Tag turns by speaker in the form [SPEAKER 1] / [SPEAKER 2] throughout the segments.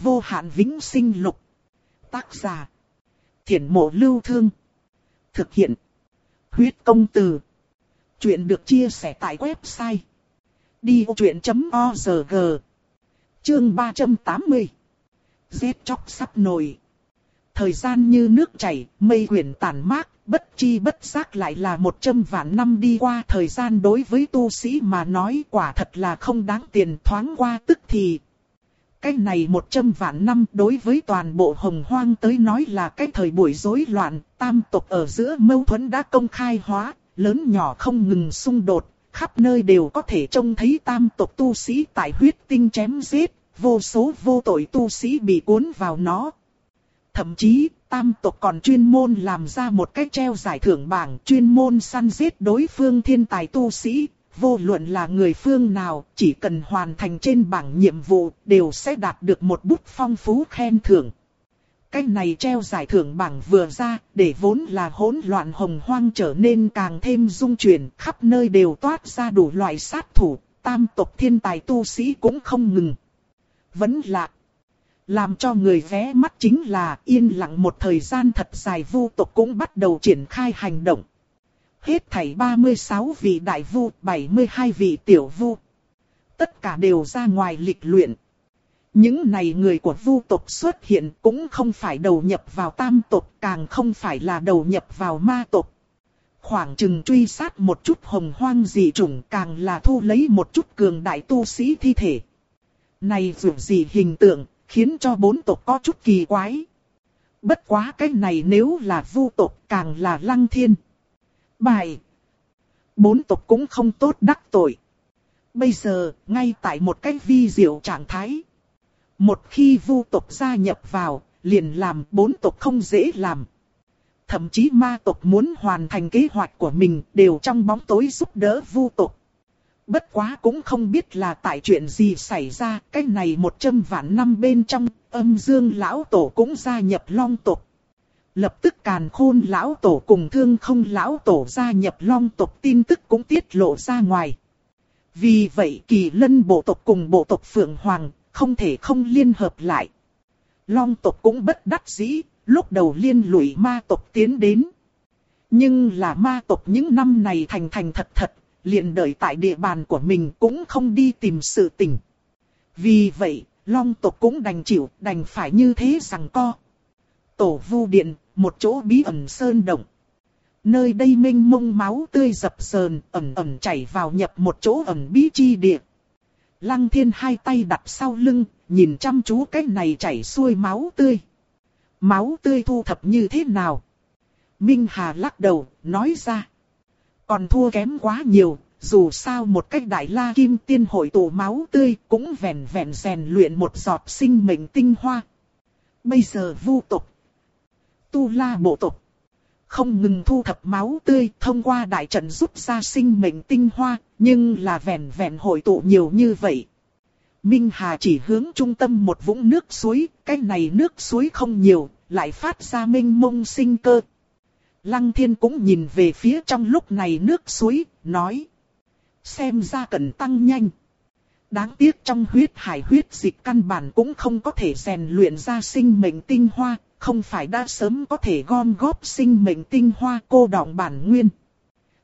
[SPEAKER 1] vô hạn vĩnh sinh lục. Tác giả. Thiển mộ lưu thương. Thực hiện. Huyết công từ. Chuyện được chia sẻ tại website. Đi vô chuyện.org Chương 380 Giết chóc sắp nổi. Thời gian như nước chảy, mây quyển tàn mát, bất chi bất giác lại là một trăm vạn năm đi qua thời gian đối với tu sĩ mà nói quả thật là không đáng tiền thoáng qua tức thì. Cái này một trăm vạn năm đối với toàn bộ hồng hoang tới nói là cái thời buổi rối loạn, tam tộc ở giữa mâu thuẫn đã công khai hóa, lớn nhỏ không ngừng xung đột, khắp nơi đều có thể trông thấy tam tộc tu sĩ tại huyết tinh chém giết, vô số vô tội tu sĩ bị cuốn vào nó. Thậm chí, tam tộc còn chuyên môn làm ra một cái treo giải thưởng bảng chuyên môn săn giết đối phương thiên tài tu sĩ. Vô luận là người phương nào, chỉ cần hoàn thành trên bảng nhiệm vụ, đều sẽ đạt được một bút phong phú khen thưởng. Cái này treo giải thưởng bảng vừa ra, để vốn là hỗn loạn hồng hoang trở nên càng thêm dung chuyển, khắp nơi đều toát ra đủ loại sát thủ, tam tộc thiên tài tu sĩ cũng không ngừng. Vẫn là làm cho người vé mắt chính là yên lặng một thời gian thật dài vu tộc cũng bắt đầu triển khai hành động. Hết thảy 36 vị đại vu, 72 vị tiểu vu. Tất cả đều ra ngoài lịch luyện. Những này người của vu tộc xuất hiện cũng không phải đầu nhập vào tam tộc, càng không phải là đầu nhập vào ma tộc. Khoảng chừng truy sát một chút hồng hoang dị chủng càng là thu lấy một chút cường đại tu sĩ thi thể. Này dù gì hình tượng, khiến cho bốn tộc có chút kỳ quái. Bất quá cái này nếu là vu tộc càng là lăng thiên. Bài. Bốn tộc cũng không tốt đắc tội. Bây giờ, ngay tại một cái vi diệu trạng thái. Một khi vu tộc gia nhập vào, liền làm bốn tộc không dễ làm. Thậm chí ma tộc muốn hoàn thành kế hoạch của mình đều trong bóng tối giúp đỡ vu tộc. Bất quá cũng không biết là tại chuyện gì xảy ra, cái này một trăm vạn năm bên trong, âm dương lão tổ cũng gia nhập long tộc. Lập tức càn khôn lão tổ cùng thương không lão tổ gia nhập long tộc tin tức cũng tiết lộ ra ngoài. Vì vậy kỳ lân bộ tộc cùng bộ tộc Phượng Hoàng không thể không liên hợp lại. Long tộc cũng bất đắc dĩ, lúc đầu liên lụy ma tộc tiến đến. Nhưng là ma tộc những năm này thành thành thật thật, liền đợi tại địa bàn của mình cũng không đi tìm sự tình. Vì vậy, long tộc cũng đành chịu, đành phải như thế rằng co. Tổ vu điện, một chỗ bí ẩn sơn động. Nơi đây minh mông máu tươi dập sờn, ẩm ẩm chảy vào nhập một chỗ ẩn bí chi địa. Lăng thiên hai tay đặt sau lưng, nhìn chăm chú cái này chảy xuôi máu tươi. Máu tươi thu thập như thế nào? Minh Hà lắc đầu, nói ra. Còn thua kém quá nhiều, dù sao một cách đại la kim tiên hội tụ máu tươi cũng vẹn vẹn rèn luyện một giọt sinh mệnh tinh hoa. Bây giờ vu tục, tu la bộ Tộc không ngừng thu thập máu tươi thông qua đại trận giúp ra sinh mệnh tinh hoa, nhưng là vẹn vẹn hội tụ nhiều như vậy. Minh Hà chỉ hướng trung tâm một vũng nước suối, cái này nước suối không nhiều, lại phát ra minh mông sinh cơ. Lăng thiên cũng nhìn về phía trong lúc này nước suối, nói. Xem ra cần tăng nhanh. Đáng tiếc trong huyết hải huyết dịch căn bản cũng không có thể rèn luyện ra sinh mệnh tinh hoa, không phải đã sớm có thể gom góp sinh mệnh tinh hoa cô đọng bản nguyên.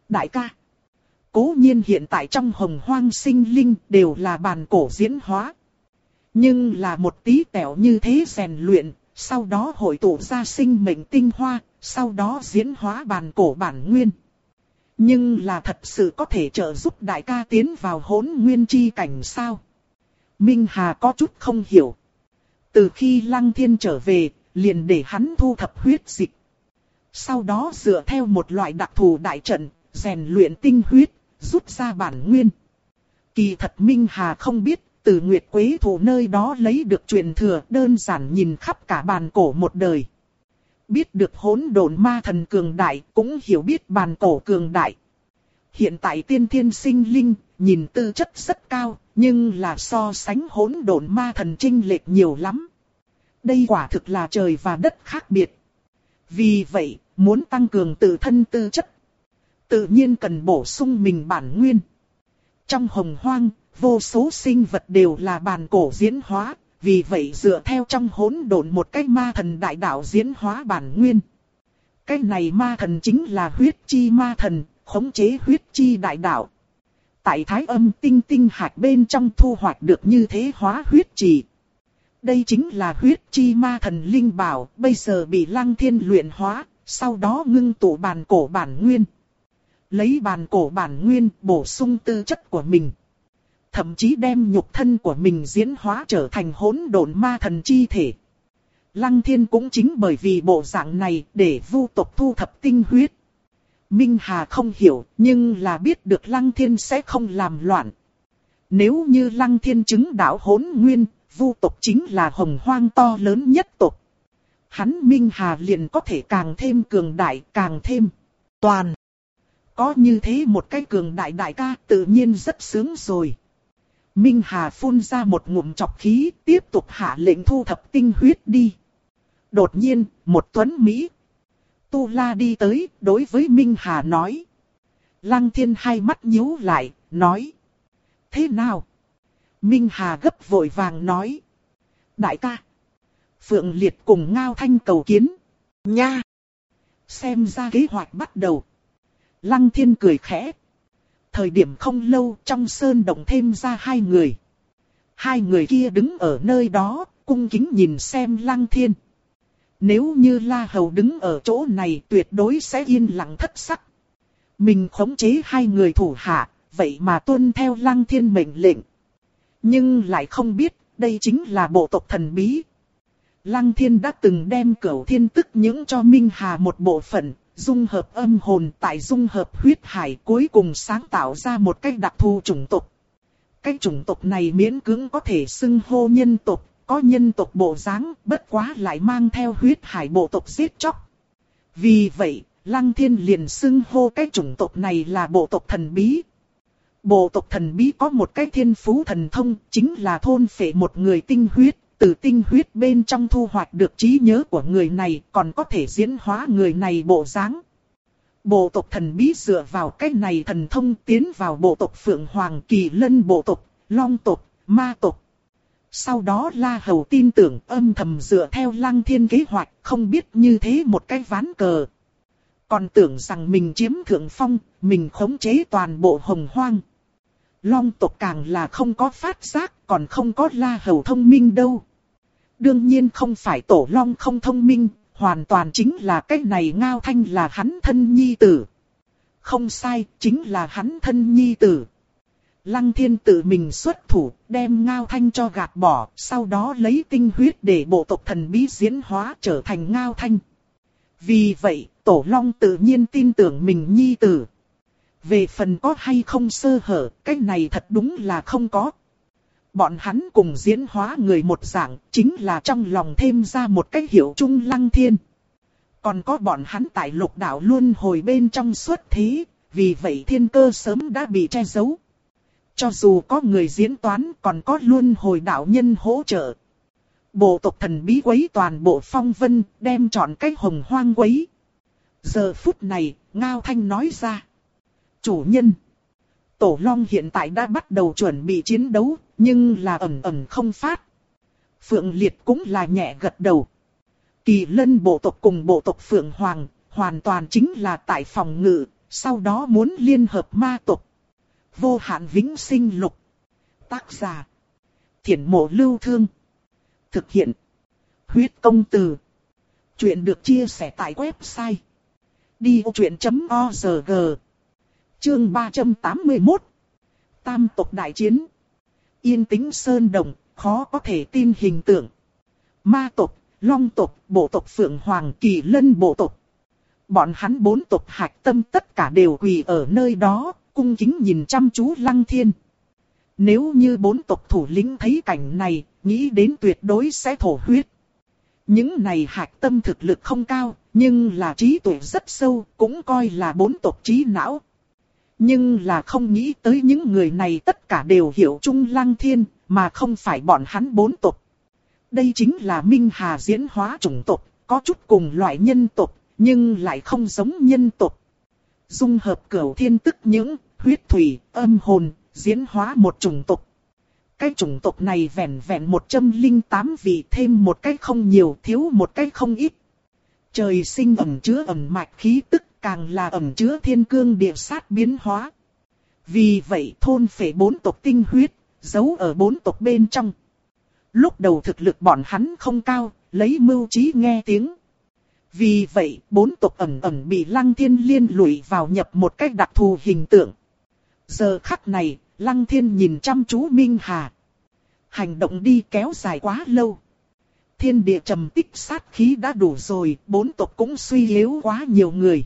[SPEAKER 1] Đại ca, cố nhiên hiện tại trong hồng hoang sinh linh đều là bản cổ diễn hóa. Nhưng là một tí tẹo như thế rèn luyện, sau đó hội tụ ra sinh mệnh tinh hoa, sau đó diễn hóa bản cổ bản nguyên. Nhưng là thật sự có thể trợ giúp đại ca tiến vào hỗn nguyên chi cảnh sao? Minh Hà có chút không hiểu. Từ khi Lăng Thiên trở về, liền để hắn thu thập huyết dịch. Sau đó dựa theo một loại đặc thù đại trận, rèn luyện tinh huyết, rút ra bản nguyên. Kỳ thật Minh Hà không biết, từ Nguyệt Quế thủ nơi đó lấy được truyền thừa đơn giản nhìn khắp cả bàn cổ một đời. Biết được hỗn độn ma thần cường đại, cũng hiểu biết bàn cổ cường đại. Hiện tại tiên thiên sinh linh, nhìn tư chất rất cao, nhưng là so sánh hỗn độn ma thần trinh lệch nhiều lắm. Đây quả thực là trời và đất khác biệt. Vì vậy, muốn tăng cường tự thân tư chất, tự nhiên cần bổ sung mình bản nguyên. Trong hồng hoang, vô số sinh vật đều là bản cổ diễn hóa, vì vậy dựa theo trong hỗn độn một cái ma thần đại đạo diễn hóa bản nguyên. Cái này ma thần chính là huyết chi ma thần, khống chế huyết chi đại đạo. Tại thái âm tinh tinh hạt bên trong thu hoạch được như thế hóa huyết trì. Đây chính là huyết chi ma thần linh bảo, bây giờ bị lăng thiên luyện hóa, sau đó ngưng tụ bàn cổ bản nguyên. Lấy bàn cổ bản nguyên bổ sung tư chất của mình. Thậm chí đem nhục thân của mình diễn hóa trở thành hỗn độn ma thần chi thể. Lăng thiên cũng chính bởi vì bộ dạng này để vu tộc thu thập tinh huyết. Minh Hà không hiểu, nhưng là biết được Lăng Thiên sẽ không làm loạn. Nếu như Lăng Thiên chứng đạo hỗn nguyên, vu tộc chính là hồng hoang to lớn nhất tộc. Hắn Minh Hà liền có thể càng thêm cường đại, càng thêm toàn. Có như thế một cái cường đại đại ca tự nhiên rất sướng rồi. Minh Hà phun ra một ngụm chọc khí, tiếp tục hạ lệnh thu thập tinh huyết đi. Đột nhiên, một tuấn Mỹ. Tu La đi tới, đối với Minh Hà nói. Lăng thiên hai mắt nhíu lại, nói. Thế nào? Minh Hà gấp vội vàng nói. Đại ca. Phượng Liệt cùng Ngao Thanh cầu kiến. Nha. Xem ra kế hoạch bắt đầu. Lăng thiên cười khẽ. Thời điểm không lâu trong sơn động thêm ra hai người. Hai người kia đứng ở nơi đó, cung kính nhìn xem lăng thiên. Nếu như La Hầu đứng ở chỗ này tuyệt đối sẽ yên lặng thất sắc. Mình khống chế hai người thủ hạ, vậy mà tuân theo lăng thiên mệnh lệnh. Nhưng lại không biết, đây chính là bộ tộc thần bí. Lăng thiên đã từng đem cửu thiên tức những cho Minh Hà một bộ phận, dung hợp âm hồn tại dung hợp huyết hải cuối cùng sáng tạo ra một cách đặc thù chủng tộc. Cái chủng tộc này miễn cưỡng có thể xưng hô nhân tộc, có nhân tộc bộ dáng, bất quá lại mang theo huyết hải bộ tộc giết chóc. Vì vậy, Lăng Thiên liền xưng hô cái chủng tộc này là bộ tộc thần bí. Bộ tộc thần bí có một cái thiên phú thần thông, chính là thôn phệ một người tinh huyết, từ tinh huyết bên trong thu hoạch được trí nhớ của người này, còn có thể diễn hóa người này bộ dáng. Bộ tộc thần bí dựa vào cái này thần thông tiến vào bộ tộc Phượng Hoàng Kỳ Lân bộ tộc, Long tộc, Ma tộc, sau đó La Hầu tin tưởng âm thầm dựa theo lăng thiên kế hoạch, không biết như thế một cái ván cờ. Còn tưởng rằng mình chiếm thượng phong, mình khống chế toàn bộ hồng hoang. Long tộc càng là không có phát giác, còn không có La Hầu thông minh đâu. Đương nhiên không phải tổ long không thông minh, hoàn toàn chính là cái này ngao thanh là hắn thân nhi tử. Không sai, chính là hắn thân nhi tử. Lăng thiên tự mình xuất thủ, đem ngao thanh cho gạt bỏ, sau đó lấy tinh huyết để bộ tộc thần bí diễn hóa trở thành ngao thanh. Vì vậy, tổ long tự nhiên tin tưởng mình nhi tử. Về phần có hay không sơ hở, cái này thật đúng là không có. Bọn hắn cùng diễn hóa người một dạng, chính là trong lòng thêm ra một cái hiệu chung lăng thiên. Còn có bọn hắn tại lục đạo luôn hồi bên trong suốt thế, vì vậy thiên cơ sớm đã bị che giấu. Cho dù có người diễn toán còn có luôn hồi đạo nhân hỗ trợ. Bộ tộc thần bí quấy toàn bộ phong vân, đem chọn cái hồng hoang quấy. Giờ phút này, Ngao Thanh nói ra. Chủ nhân. Tổ Long hiện tại đã bắt đầu chuẩn bị chiến đấu, nhưng là ẩn ẩn không phát. Phượng Liệt cũng là nhẹ gật đầu. Kỳ lân bộ tộc cùng bộ tộc Phượng Hoàng, hoàn toàn chính là tại phòng ngự, sau đó muốn liên hợp ma tộc. Vô hạn vĩnh sinh lục. Tác giả. Thiển mộ lưu thương. Thực hiện. Huyết công từ. Chuyện được chia sẻ tại website. Đi vô chuyện.org Chương 381 Tam tộc đại chiến Yên tĩnh sơn đồng, khó có thể tin hình tượng. Ma tộc, long tộc, bộ tộc phượng hoàng kỳ lân bộ tộc. Bọn hắn bốn tộc hạch tâm tất cả đều quỳ ở nơi đó, cung kính nhìn chăm chú Lăng Thiên. Nếu như bốn tộc thủ lĩnh thấy cảnh này, nghĩ đến tuyệt đối sẽ thổ huyết. Những này hạch tâm thực lực không cao, nhưng là trí tuệ rất sâu, cũng coi là bốn tộc trí não. Nhưng là không nghĩ tới những người này tất cả đều hiểu chung Lăng Thiên, mà không phải bọn hắn bốn tộc. Đây chính là Minh Hà diễn hóa chủng tộc, có chút cùng loại nhân tộc, nhưng lại không giống nhân tộc. Dung hợp cửu thiên tức những huyết thủy, âm hồn, diễn hóa một chủng tộc. Cái chủng tộc này vẹn vẹn 108 vị thêm một cái không nhiều thiếu một cái không ít. Trời sinh ẩm chứa ẩm mạch khí tức càng là ẩm chứa thiên cương địa sát biến hóa. Vì vậy thôn phệ bốn tộc tinh huyết, giấu ở bốn tộc bên trong. Lúc đầu thực lực bọn hắn không cao, lấy mưu trí nghe tiếng. Vì vậy, bốn tộc ẩn ẩn bị Lăng Thiên liên lụy vào nhập một cách đặc thù hình tượng. Giờ khắc này, Lăng Thiên nhìn chăm chú Minh Hà. Hành động đi kéo dài quá lâu. Thiên địa trầm tích sát khí đã đủ rồi, bốn tộc cũng suy yếu quá nhiều người.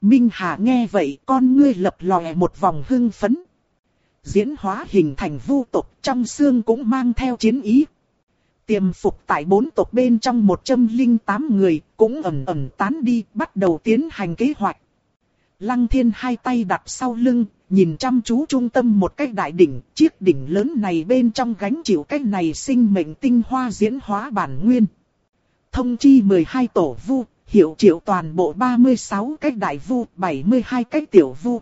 [SPEAKER 1] Minh Hà nghe vậy con ngươi lập lòe một vòng hưng phấn. Diễn hóa hình thành vu tộc trong xương cũng mang theo chiến ý. Tiềm phục tại bốn tộc bên trong 108 người cũng ẩn ẩn tán đi bắt đầu tiến hành kế hoạch. Lăng thiên hai tay đặt sau lưng, nhìn chăm chú trung tâm một cái đại đỉnh, chiếc đỉnh lớn này bên trong gánh chịu cái này sinh mệnh tinh hoa diễn hóa bản nguyên. Thông chi 12 tổ vu, hiệu triệu toàn bộ 36 cái đại vu, 72 cái tiểu vu.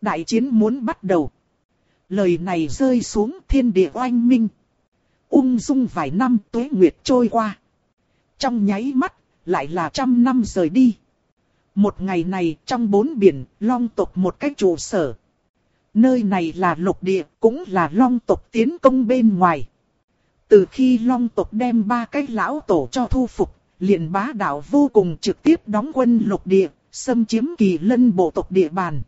[SPEAKER 1] Đại chiến muốn bắt đầu. Lời này rơi xuống thiên địa oanh minh. Ung dung vài năm tuế nguyệt trôi qua. Trong nháy mắt, lại là trăm năm rời đi. Một ngày này trong bốn biển, long tộc một cách trụ sở. Nơi này là lục địa, cũng là long tộc tiến công bên ngoài. Từ khi long tộc đem ba cái lão tổ cho thu phục, liền bá đạo vô cùng trực tiếp đóng quân lục địa, xâm chiếm kỳ lân bộ tộc địa bàn.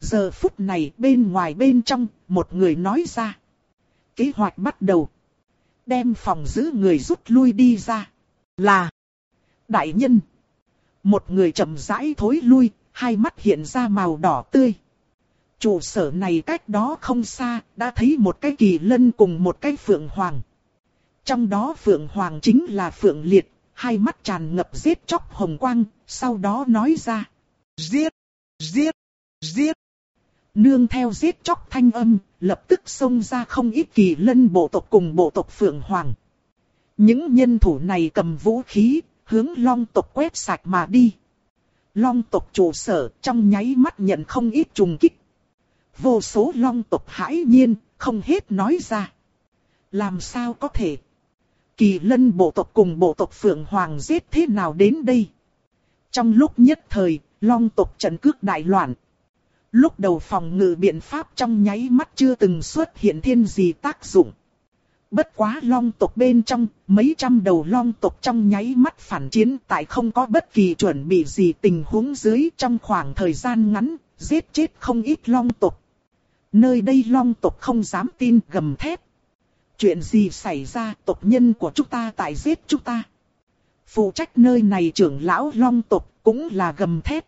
[SPEAKER 1] Giờ phút này bên ngoài bên trong, một người nói ra. Kế hoạch bắt đầu. Đem phòng giữ người rút lui đi ra. Là. Đại nhân. Một người chậm rãi thối lui, hai mắt hiện ra màu đỏ tươi. Trụ sở này cách đó không xa, đã thấy một cái kỳ lân cùng một cái phượng hoàng. Trong đó phượng hoàng chính là phượng liệt, hai mắt tràn ngập giết chóc hồng quang, sau đó nói ra. Giết! Giết! Giết! Nương theo giết chóc thanh âm, lập tức xông ra không ít kỳ lân bộ tộc cùng bộ tộc Phượng Hoàng. Những nhân thủ này cầm vũ khí, hướng long tộc quét sạch mà đi. Long tộc trụ sở trong nháy mắt nhận không ít trùng kích. Vô số long tộc hãi nhiên, không hết nói ra. Làm sao có thể? Kỳ lân bộ tộc cùng bộ tộc Phượng Hoàng giết thế nào đến đây? Trong lúc nhất thời, long tộc trận cước đại loạn. Lúc đầu phòng ngự biện pháp trong nháy mắt chưa từng xuất hiện thiên gì tác dụng. Bất quá long tộc bên trong, mấy trăm đầu long tộc trong nháy mắt phản chiến tại không có bất kỳ chuẩn bị gì tình huống dưới trong khoảng thời gian ngắn, giết chết không ít long tộc. Nơi đây long tộc không dám tin gầm thét. Chuyện gì xảy ra tộc nhân của chúng ta tại giết chúng ta. Phụ trách nơi này trưởng lão long tộc cũng là gầm thét.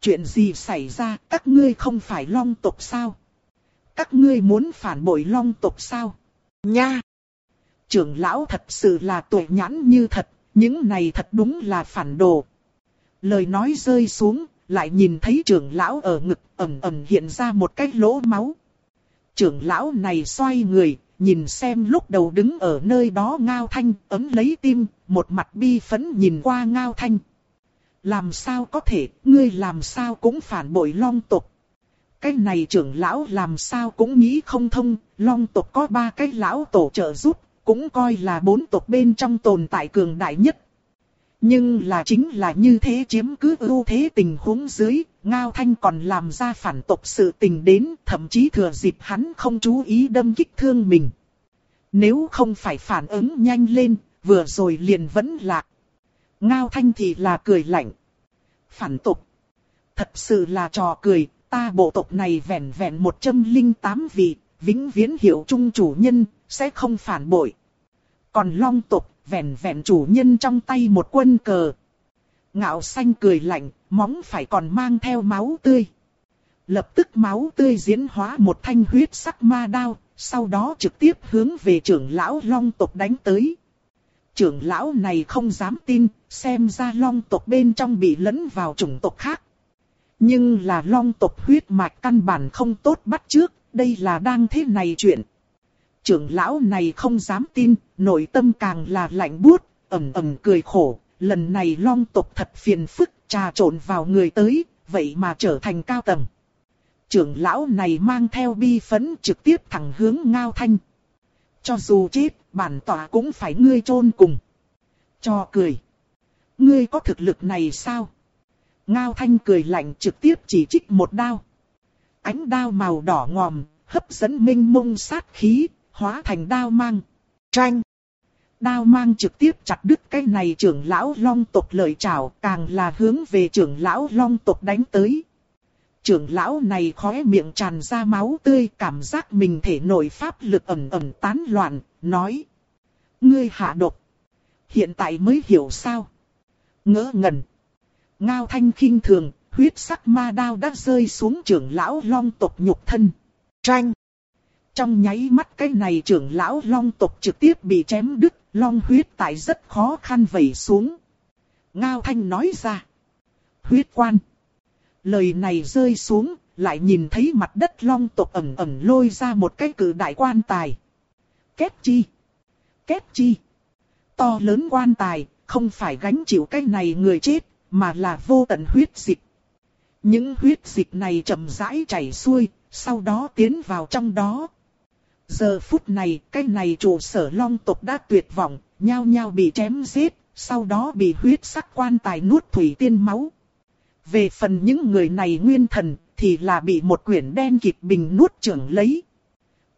[SPEAKER 1] Chuyện gì xảy ra các ngươi không phải long tộc sao? Các ngươi muốn phản bội long tộc sao? Nha! Trưởng lão thật sự là tuổi nhãn như thật, những này thật đúng là phản đồ. Lời nói rơi xuống, lại nhìn thấy trưởng lão ở ngực ẩm ẩm hiện ra một cái lỗ máu. Trưởng lão này xoay người, nhìn xem lúc đầu đứng ở nơi đó Ngao Thanh ấm lấy tim, một mặt bi phấn nhìn qua Ngao Thanh. Làm sao có thể, ngươi làm sao cũng phản bội long tộc. Cái này trưởng lão làm sao cũng nghĩ không thông, long tộc có ba cái lão tổ trợ giúp, cũng coi là bốn tộc bên trong tồn tại cường đại nhất. Nhưng là chính là như thế chiếm cứ ưu thế tình huống dưới, Ngao Thanh còn làm ra phản tộc sự tình đến, thậm chí thừa dịp hắn không chú ý đâm kích thương mình. Nếu không phải phản ứng nhanh lên, vừa rồi liền vẫn lạc. Ngao Thanh thì là cười lạnh. Phản tộc. Thật sự là trò cười, ta bộ tộc này vẹn vẹn 108 vị, vĩnh viễn hiệu trung chủ nhân, sẽ không phản bội. Còn long tộc vẹn vẹn chủ nhân trong tay một quân cờ. Ngạo xanh cười lạnh, móng phải còn mang theo máu tươi. Lập tức máu tươi diễn hóa một thanh huyết sắc ma đao, sau đó trực tiếp hướng về trưởng lão long tộc đánh tới. Trưởng lão này không dám tin, xem ra long tộc bên trong bị lẫn vào chủng tộc khác. Nhưng là long tộc huyết mạch căn bản không tốt bắt trước, đây là đang thế này chuyện trưởng lão này không dám tin, nội tâm càng là lạnh buốt, ầm ầm cười khổ, lần này long tộc thật phiền phức, trà trộn vào người tới, vậy mà trở thành cao tầng. trưởng lão này mang theo bi phấn trực tiếp thẳng hướng Ngao Thanh. Cho dù chết, bản tỏa cũng phải ngươi chôn cùng. Cho cười. Ngươi có thực lực này sao? Ngao Thanh cười lạnh trực tiếp chỉ trích một đao. Ánh đao màu đỏ ngòm, hấp dẫn minh mông sát khí, hóa thành đao mang. Tranh. Đao mang trực tiếp chặt đứt cái này trưởng lão long tộc lợi trảo, càng là hướng về trưởng lão long tộc đánh tới. Trưởng lão này khóe miệng tràn ra máu tươi, cảm giác mình thể nội pháp lực ẩm ẩm tán loạn, nói. Ngươi hạ độc. Hiện tại mới hiểu sao. Ngỡ ngẩn. Ngao thanh khinh thường, huyết sắc ma đao đã rơi xuống trưởng lão long tộc nhục thân. Tranh. Trong nháy mắt cái này trưởng lão long tộc trực tiếp bị chém đứt, long huyết tại rất khó khăn vẩy xuống. Ngao thanh nói ra. Huyết quan. Lời này rơi xuống, lại nhìn thấy mặt đất long tộc ẩn ẩn lôi ra một cái cử đại quan tài. Kết chi. Kết chi. To lớn quan tài, không phải gánh chịu cái này người chết, mà là vô tận huyết dịch. Những huyết dịch này chậm rãi chảy xuôi, sau đó tiến vào trong đó. Giờ phút này, cái này chủ sở long tộc đã tuyệt vọng, nhao nhao bị chém giết, sau đó bị huyết sắc quan tài nuốt thủy tiên máu. Về phần những người này nguyên thần, thì là bị một quyển đen kịp bình nuốt trưởng lấy.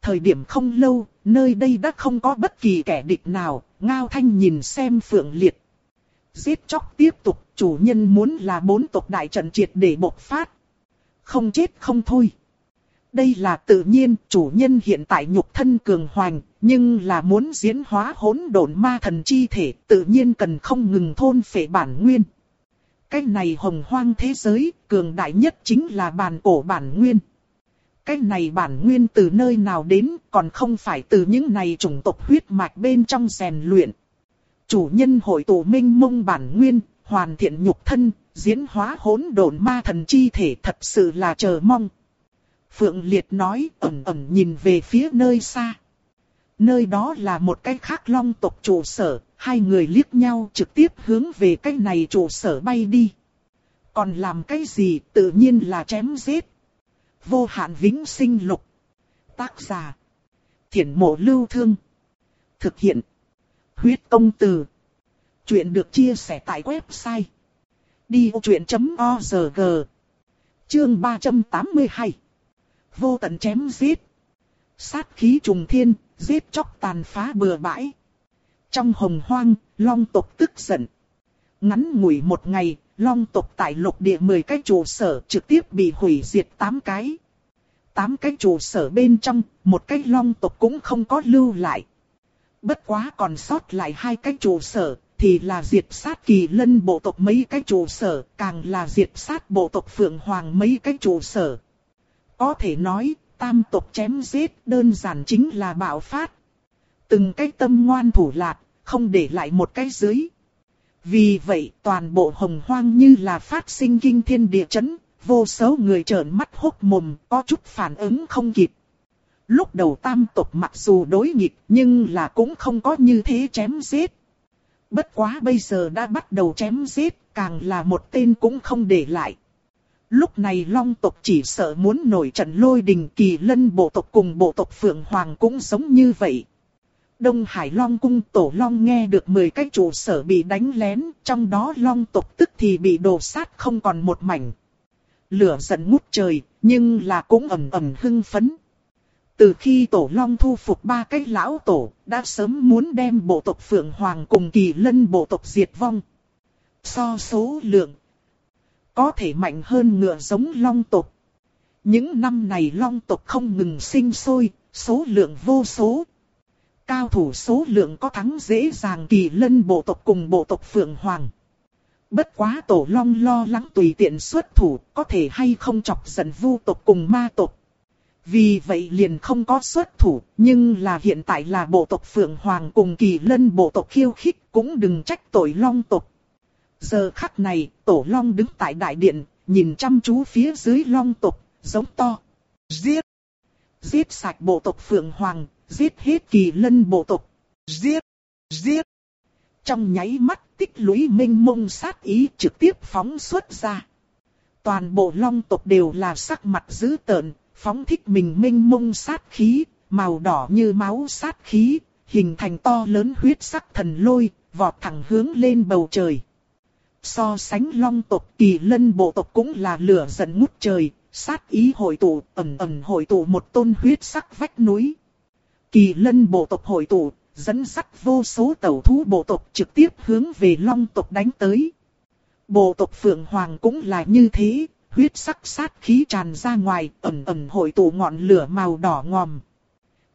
[SPEAKER 1] Thời điểm không lâu, nơi đây đã không có bất kỳ kẻ địch nào, Ngao Thanh nhìn xem Phượng Liệt. Giết chóc tiếp tục, chủ nhân muốn là bốn tộc đại trận triệt để bộc phát. Không chết không thôi. Đây là tự nhiên, chủ nhân hiện tại nhục thân cường hoành, nhưng là muốn diễn hóa hỗn độn ma thần chi thể, tự nhiên cần không ngừng thôn phệ bản nguyên. Cái này hồng hoang thế giới, cường đại nhất chính là bản cổ bản nguyên. Cái này bản nguyên từ nơi nào đến, còn không phải từ những này chủng tộc huyết mạch bên trong rèn luyện. Chủ nhân hội tụ minh mông bản nguyên, hoàn thiện nhục thân, diễn hóa hỗn độn ma thần chi thể thật sự là chờ mong. Phượng Liệt nói ẩn ẩn nhìn về phía nơi xa. Nơi đó là một cái khác long tộc trụ sở, hai người liếc nhau trực tiếp hướng về cái này trụ sở bay đi. Còn làm cái gì tự nhiên là chém giết. Vô hạn vĩnh sinh lục. Tác giả. Thiển mộ lưu thương. Thực hiện. Huyết công từ. Chuyện được chia sẻ tại website. Đi vô chuyện.org Chương 382 Vô tận chém giết. Sát khí trùng thiên, giết chóc tàn phá bừa bãi. Trong hồng hoang, long tộc tức giận. Ngắn ngủi một ngày, long tộc tại lục địa 10 cái trụ sở trực tiếp bị hủy diệt 8 cái. 8 cái trụ sở bên trong, một cái long tộc cũng không có lưu lại. Bất quá còn sót lại hai cái trụ sở, thì là diệt sát kỳ lân bộ tộc mấy cái trụ sở, càng là diệt sát bộ tộc phượng hoàng mấy cái trụ sở. Có thể nói, tam tộc chém giết đơn giản chính là bạo phát. Từng cái tâm ngoan thủ lạc, không để lại một cái dưới. Vì vậy toàn bộ hồng hoang như là phát sinh kinh thiên địa chấn, vô số người trợn mắt hốc mồm, có chút phản ứng không kịp. Lúc đầu tam tộc mặc dù đối nghịch nhưng là cũng không có như thế chém giết. Bất quá bây giờ đã bắt đầu chém giết, càng là một tên cũng không để lại. Lúc này long tộc chỉ sợ muốn nổi trận lôi đình kỳ lân bộ tộc cùng bộ tộc Phượng Hoàng cũng giống như vậy. Đông Hải Long cung tổ long nghe được 10 cái trụ sở bị đánh lén, trong đó long tộc tức thì bị đổ sát không còn một mảnh. Lửa giận ngút trời, nhưng là cũng ẩm ẩm hưng phấn. Từ khi tổ long thu phục ba cái lão tổ, đã sớm muốn đem bộ tộc Phượng Hoàng cùng kỳ lân bộ tộc diệt vong. So số lượng, có thể mạnh hơn ngựa giống long tộc. Những năm này long tộc không ngừng sinh sôi, số lượng vô số. Cao thủ số lượng có thắng dễ dàng kỳ lân bộ tộc cùng bộ tộc Phượng Hoàng. Bất quá tổ long lo lắng tùy tiện xuất thủ có thể hay không chọc giận vu tộc cùng ma tộc. Vì vậy liền không có xuất thủ, nhưng là hiện tại là bộ tộc Phượng Hoàng cùng kỳ lân bộ tộc khiêu khích cũng đừng trách tội long tộc. Giờ khắc này, tổ long đứng tại đại điện, nhìn chăm chú phía dưới long tộc, giống to. Giết! Giết sạch bộ tộc Phượng Hoàng, giết hết kỳ lân bộ tộc. Giết! Giết! Trong nháy mắt tích lũy minh mông sát ý trực tiếp phóng xuất ra. toàn bộ long tộc đều là sắc mặt dữ tợn, phóng thích mình minh mông sát khí, màu đỏ như máu sát khí, hình thành to lớn huyết sắc thần lôi, vọt thẳng hướng lên bầu trời. So sánh long tộc kỳ lân bộ tộc cũng là lửa giận ngút trời, sát ý hội tụ, ẩn ẩn hội tụ một tôn huyết sắc vách núi. Kỳ lân bộ tộc hội tụ, dẫn sắt vô số tẩu thú bộ tộc trực tiếp hướng về long tộc đánh tới. Bộ tộc Phượng Hoàng cũng là như thế, huyết sắc sát khí tràn ra ngoài, ẩn ẩn hội tụ ngọn lửa màu đỏ ngòm.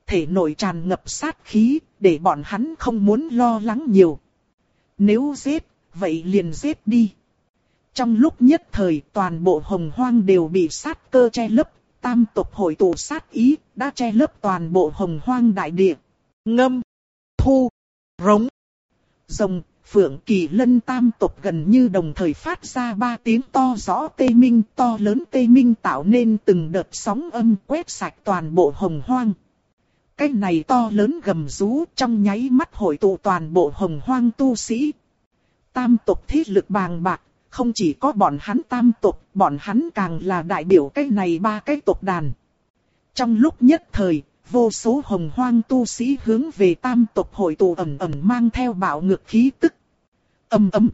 [SPEAKER 1] Thể nội tràn ngập sát khí, để bọn hắn không muốn lo lắng nhiều. Nếu giết, vậy liền giết đi. Trong lúc nhất thời toàn bộ hồng hoang đều bị sát cơ che lấp, tam tộc hội tụ sát ý, đã che lấp toàn bộ hồng hoang đại địa. Ngâm, thu, rống, rồng, phượng kỳ lân tam tộc gần như đồng thời phát ra ba tiếng to rõ tê minh to lớn tê minh tạo nên từng đợt sóng âm quét sạch toàn bộ hồng hoang. Cái này to lớn gầm rú trong nháy mắt hội tụ toàn bộ hồng hoang tu sĩ. Tam tộc thiết lực bàng bạc, không chỉ có bọn hắn tam tộc, bọn hắn càng là đại biểu cái này ba cái tộc đàn. Trong lúc nhất thời, vô số hồng hoang tu sĩ hướng về tam tộc hội tụ ầm ầm mang theo bạo ngược khí tức. ầm ầm.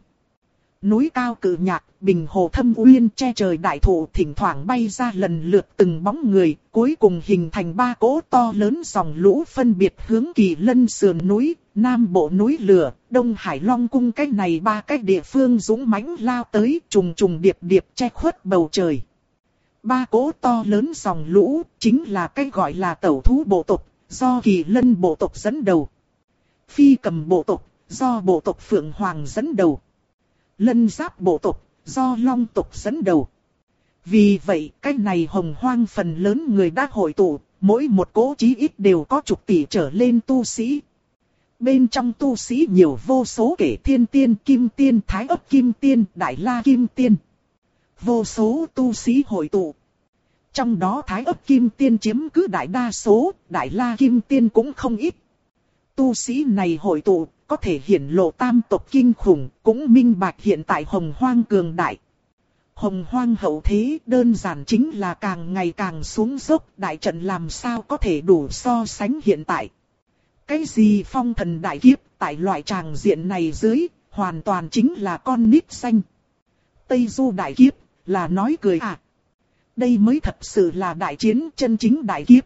[SPEAKER 1] Núi cao cử nhạc, bình hồ thâm uyên che trời đại thụ thỉnh thoảng bay ra lần lượt từng bóng người, cuối cùng hình thành ba cỗ to lớn dòng lũ phân biệt hướng kỳ lân sườn núi, nam bộ núi lửa, đông hải long cung cách này ba cách địa phương dũng mãnh lao tới trùng trùng điệp điệp che khuất bầu trời. Ba cỗ to lớn dòng lũ, chính là cái gọi là tẩu thú bộ tộc, do kỳ lân bộ tộc dẫn đầu. Phi cầm bộ tộc, do bộ tộc Phượng Hoàng dẫn đầu. Lân giáp bộ tộc, do long tộc dẫn đầu. Vì vậy, cái này hồng hoang phần lớn người đã hội tụ, mỗi một cố chí ít đều có chục tỷ trở lên tu sĩ. Bên trong tu sĩ nhiều vô số kể thiên tiên, kim tiên, thái ấp kim tiên, đại la kim tiên. Vô số tu sĩ hội tụ. Trong đó thái ấp kim tiên chiếm cứ đại đa số, đại la kim tiên cũng không ít. Tu sĩ này hội tụ, có thể hiển lộ tam tộc kinh khủng, cũng minh bạch hiện tại hồng hoang cường đại. Hồng hoang hậu thế đơn giản chính là càng ngày càng xuống dốc, đại trận làm sao có thể đủ so sánh hiện tại. Cái gì phong thần đại kiếp, tại loại tràng diện này dưới, hoàn toàn chính là con nít xanh. Tây du đại kiếp, là nói cười à. Đây mới thật sự là đại chiến chân chính đại kiếp.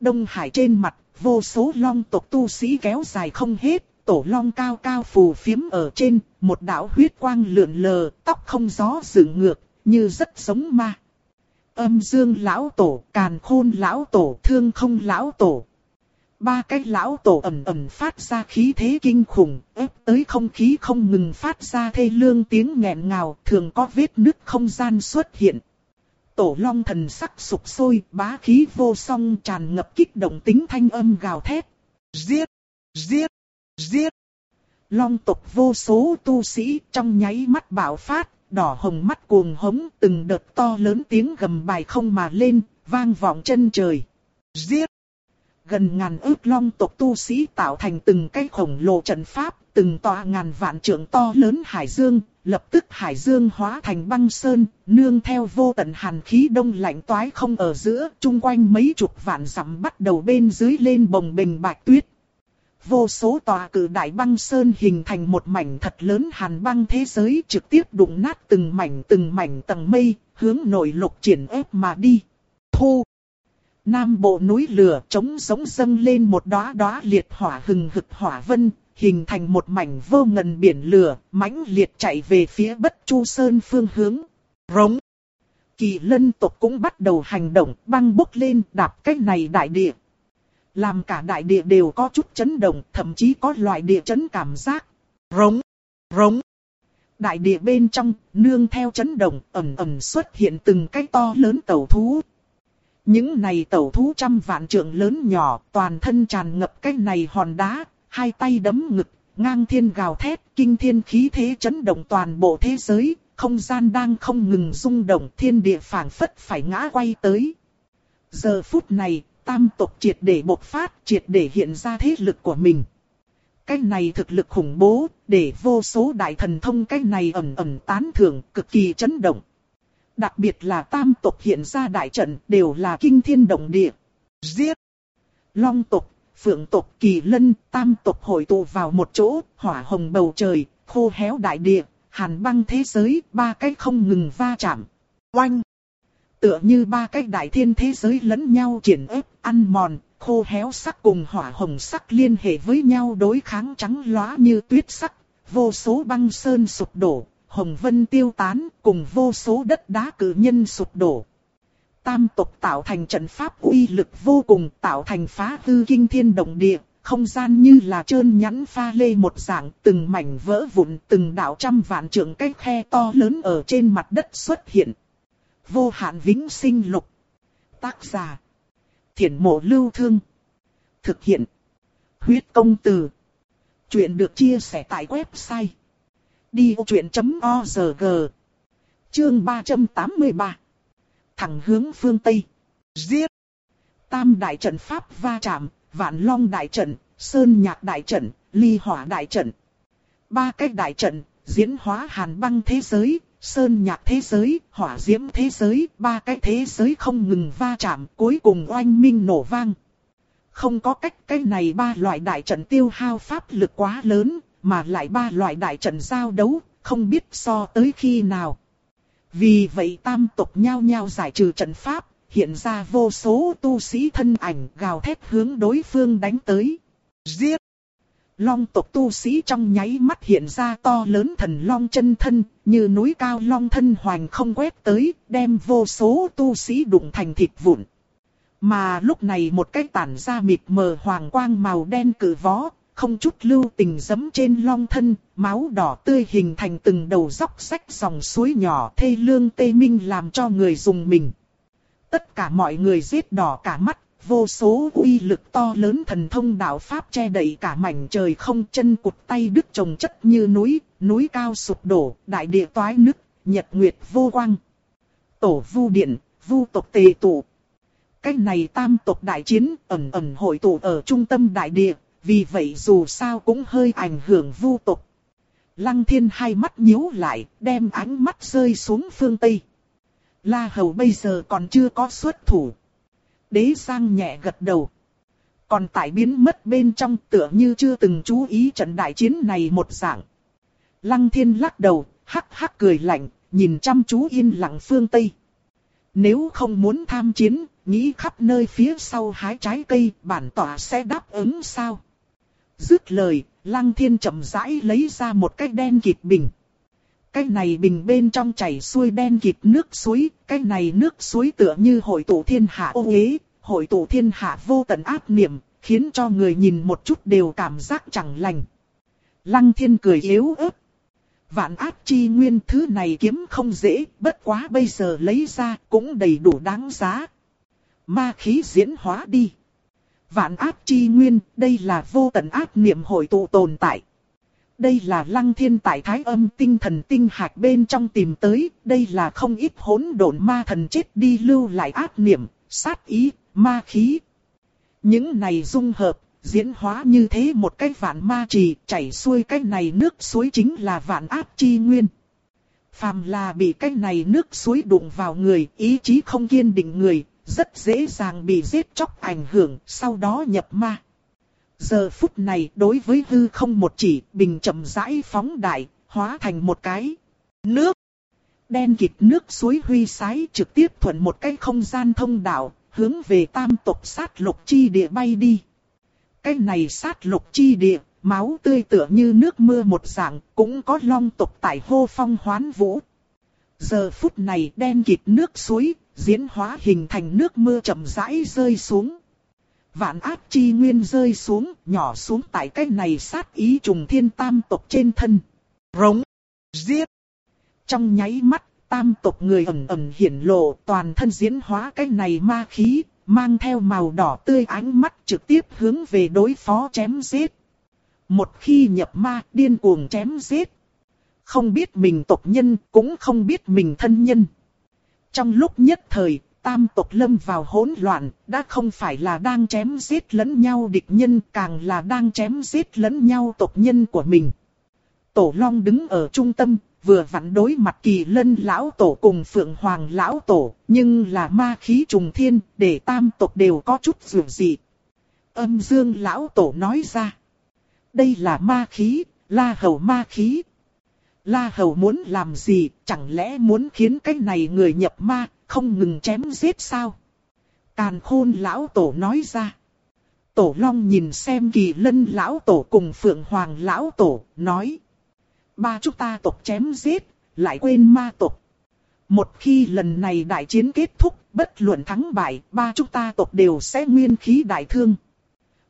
[SPEAKER 1] Đông Hải trên mặt, vô số long tộc tu sĩ kéo dài không hết, tổ long cao cao phù phiếm ở trên, một đạo huyết quang lượn lờ, tóc không gió dựng ngược, như rất giống ma. Âm dương lão tổ, càn khôn lão tổ, thương không lão tổ. Ba cái lão tổ ẩm ẩm phát ra khí thế kinh khủng, ép tới không khí không ngừng phát ra thê lương tiếng nghẹn ngào, thường có vết nứt không gian xuất hiện. Tổ long thần sắc sụp sôi, bá khí vô song tràn ngập kích động tính thanh âm gào thét. Giết! Giết! Giết! Long tộc vô số tu sĩ trong nháy mắt bạo phát, đỏ hồng mắt cuồng hống từng đợt to lớn tiếng gầm bài không mà lên, vang vọng chân trời. Giết! Gần ngàn ước long tộc tu sĩ tạo thành từng cái khổng lồ trận pháp, từng tòa ngàn vạn trượng to lớn hải dương, lập tức hải dương hóa thành băng sơn, nương theo vô tận hàn khí đông lạnh toái không ở giữa, chung quanh mấy chục vạn dặm bắt đầu bên dưới lên bồng bềnh bạch tuyết. Vô số tòa cử đại băng sơn hình thành một mảnh thật lớn hàn băng thế giới trực tiếp đụng nát từng mảnh từng mảnh tầng mây, hướng nội lục triển ép mà đi. Thu. Nam bộ núi lửa trống sống dâng lên một đóa đóa liệt hỏa hừng hực hỏa vân, hình thành một mảnh vô ngần biển lửa, mãnh liệt chạy về phía bất chu sơn phương hướng. Rống. Kỳ lân tộc cũng bắt đầu hành động băng bốc lên đạp cách này đại địa. Làm cả đại địa đều có chút chấn động, thậm chí có loại địa chấn cảm giác. Rống, rống. Đại địa bên trong, nương theo chấn động, ẩm ẩm xuất hiện từng cái to lớn tẩu thú. Những này tẩu thú trăm vạn trượng lớn nhỏ, toàn thân tràn ngập cái này hòn đá, hai tay đấm ngực, ngang thiên gào thét, kinh thiên khí thế chấn động toàn bộ thế giới, không gian đang không ngừng rung động, thiên địa phảng phất phải ngã quay tới. Giờ phút này, tam tộc triệt để bộc phát, triệt để hiện ra thế lực của mình. Cái này thực lực khủng bố, để vô số đại thần thông cái này ẩn ẩn tán thưởng, cực kỳ chấn động. Đặc biệt là tam tộc hiện ra đại trận đều là kinh thiên động địa. Giết! Long tộc, phượng tộc, kỳ lân, tam tộc hội tụ vào một chỗ, hỏa hồng bầu trời, khô héo đại địa, hàn băng thế giới, ba cái không ngừng va chạm. Oanh! Tựa như ba cái đại thiên thế giới lẫn nhau triển ép, ăn mòn, khô héo sắc cùng hỏa hồng sắc liên hệ với nhau đối kháng trắng lóa như tuyết sắc, vô số băng sơn sụp đổ, hồng vân tiêu tán, cùng vô số đất đá cử nhân sụp đổ. Tam tộc tạo thành trận pháp uy lực vô cùng tạo thành phá hư kinh thiên động địa, không gian như là trơn nhẵn pha lê một dạng, từng mảnh vỡ vụn, từng đạo trăm vạn trượng cái khe to lớn ở trên mặt đất xuất hiện. Vô hạn vĩnh sinh lục. Tác giả. Thiển mộ lưu thương. Thực hiện. Huyết công từ. Chuyện được chia sẻ tại website. Đi vô chuyện.org Chương 383 Thẳng hướng phương Tây. Giết. Tam đại trận pháp va chạm, vạn long đại trận, sơn nhạc đại trận, ly hỏa đại trận. Ba cách đại trận, diễn hóa hàn băng thế giới, sơn nhạc thế giới, hỏa diễm thế giới, ba cái thế giới không ngừng va chạm, cuối cùng oanh minh nổ vang. Không có cách cái này ba loại đại trận tiêu hao pháp lực quá lớn, mà lại ba loại đại trận giao đấu, không biết so tới khi nào. Vì vậy tam tộc nhau nhau giải trừ trận pháp, hiện ra vô số tu sĩ thân ảnh gào thét hướng đối phương đánh tới. Giết! Long tộc tu sĩ trong nháy mắt hiện ra to lớn thần long chân thân, như núi cao long thân hoành không quét tới, đem vô số tu sĩ đụng thành thịt vụn. Mà lúc này một cái tản ra mịt mờ hoàng quang màu đen cử vó, không chút lưu tình dấm trên long thân, máu đỏ tươi hình thành từng đầu dốc sách dòng suối nhỏ thê lương tê minh làm cho người dùng mình. Tất cả mọi người giết đỏ cả mắt, vô số uy lực to lớn thần thông đạo Pháp che đậy cả mảnh trời không chân cụt tay đứt trồng chất như núi, núi cao sụp đổ, đại địa toái nứt, nhật nguyệt vô quang. Tổ vu điện, vu tộc tề tụ. cách này tam tộc đại chiến ẩn ẩn hội tụ ở trung tâm đại địa, vì vậy dù sao cũng hơi ảnh hưởng vu tục. Lăng thiên hai mắt nhíu lại, đem ánh mắt rơi xuống phương Tây. La Hầu bây giờ còn chưa có xuất thủ. Đế Giang nhẹ gật đầu. Còn tại biến mất bên trong tựa như chưa từng chú ý trận đại chiến này một dạng. Lăng thiên lắc đầu, hắc hắc cười lạnh, nhìn chăm chú yên lặng phương Tây. Nếu không muốn tham chiến, nghĩ khắp nơi phía sau hái trái cây, bản tỏa sẽ đáp ứng sao? Dứt lời, Lăng Thiên chậm rãi lấy ra một cái đen kịt bình. Cái này bình bên trong chảy xuôi đen kịt nước suối, cái này nước suối tựa như hội tụ thiên hạ ô uế, hội tụ thiên hạ vô tận áp niệm, khiến cho người nhìn một chút đều cảm giác chẳng lành. Lăng thiên cười yếu ớt. Vạn ác chi nguyên thứ này kiếm không dễ, bất quá bây giờ lấy ra cũng đầy đủ đáng giá. Ma khí diễn hóa đi. Vạn ác chi nguyên, đây là vô tận ác niệm hội tụ tồn tại. Đây là lăng thiên tại thái âm tinh thần tinh hạt bên trong tìm tới, đây là không ít hỗn độn ma thần chết đi lưu lại ác niệm, sát ý, ma khí. Những này dung hợp, diễn hóa như thế một cái vạn ma trì, chảy xuôi cái này nước suối chính là vạn ác chi nguyên. Phàm là bị cái này nước suối đụng vào người, ý chí không kiên định người, rất dễ dàng bị giết chóc ảnh hưởng, sau đó nhập ma. Giờ phút này đối với hư không một chỉ, bình chậm rãi phóng đại, hóa thành một cái nước. Đen kịt nước suối huy sái trực tiếp thuận một cái không gian thông đạo, hướng về tam tộc sát lục chi địa bay đi. Cái này sát lục chi địa, máu tươi tựa như nước mưa một dạng, cũng có long tộc tại hô phong hoán vũ. Giờ phút này đen kịt nước suối, diễn hóa hình thành nước mưa chậm rãi rơi xuống. Vạn ác chi nguyên rơi xuống, nhỏ xuống tại cái này sát ý trùng thiên tam tộc trên thân. Rống, giết. Trong nháy mắt, tam tộc người ẩm ẩm hiển lộ toàn thân diễn hóa cái này ma khí, mang theo màu đỏ tươi ánh mắt trực tiếp hướng về đối phó chém giết. Một khi nhập ma điên cuồng chém giết. Không biết mình tộc nhân, cũng không biết mình thân nhân. Trong lúc nhất thời, tam tộc lâm vào hỗn loạn, đã không phải là đang chém giết lẫn nhau địch nhân, càng là đang chém giết lẫn nhau tộc nhân của mình. Tổ Long đứng ở trung tâm, vừa vặn đối mặt kỳ lân lão tổ cùng phượng hoàng lão tổ, nhưng là ma khí trùng thiên, để tam tộc đều có chút dù gì. Âm dương lão tổ nói ra, đây là ma khí, la hầu ma khí. La hầu muốn làm gì, chẳng lẽ muốn khiến cái này người nhập ma, không ngừng chém giết sao? Càn khôn lão tổ nói ra. Tổ long nhìn xem kỳ lân lão tổ cùng phượng hoàng lão tổ, nói. Ba chúng ta tộc chém giết, lại quên ma tộc. Một khi lần này đại chiến kết thúc, bất luận thắng bại, ba chúng ta tộc đều sẽ nguyên khí đại thương.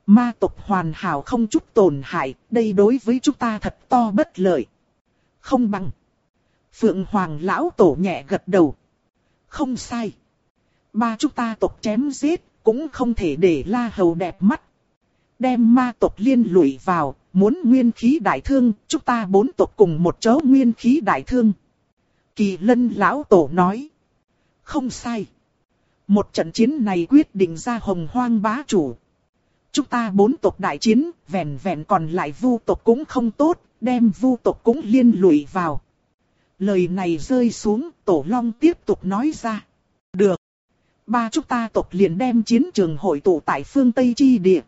[SPEAKER 1] Ma tộc hoàn hảo không chút tổn hại, đây đối với chúng ta thật to bất lợi. Không bằng. Phượng Hoàng lão tổ nhẹ gật đầu. Không sai. Ba chúng ta tộc chém giết, cũng không thể để la hầu đẹp mắt. Đem ma tộc liên lụy vào, muốn nguyên khí đại thương, chúng ta bốn tộc cùng một chỗ nguyên khí đại thương. Kỳ lân lão tổ nói. Không sai. Một trận chiến này quyết định ra hồng hoang bá chủ. Chúng ta bốn tộc đại chiến, vẹn vẹn còn lại vu tộc cũng không tốt, đem vu tộc cũng liên lụy vào. Lời này rơi xuống, tổ long tiếp tục nói ra. Được. Ba chúng ta tộc liền đem chiến trường hội tụ tại phương Tây Chi Địa.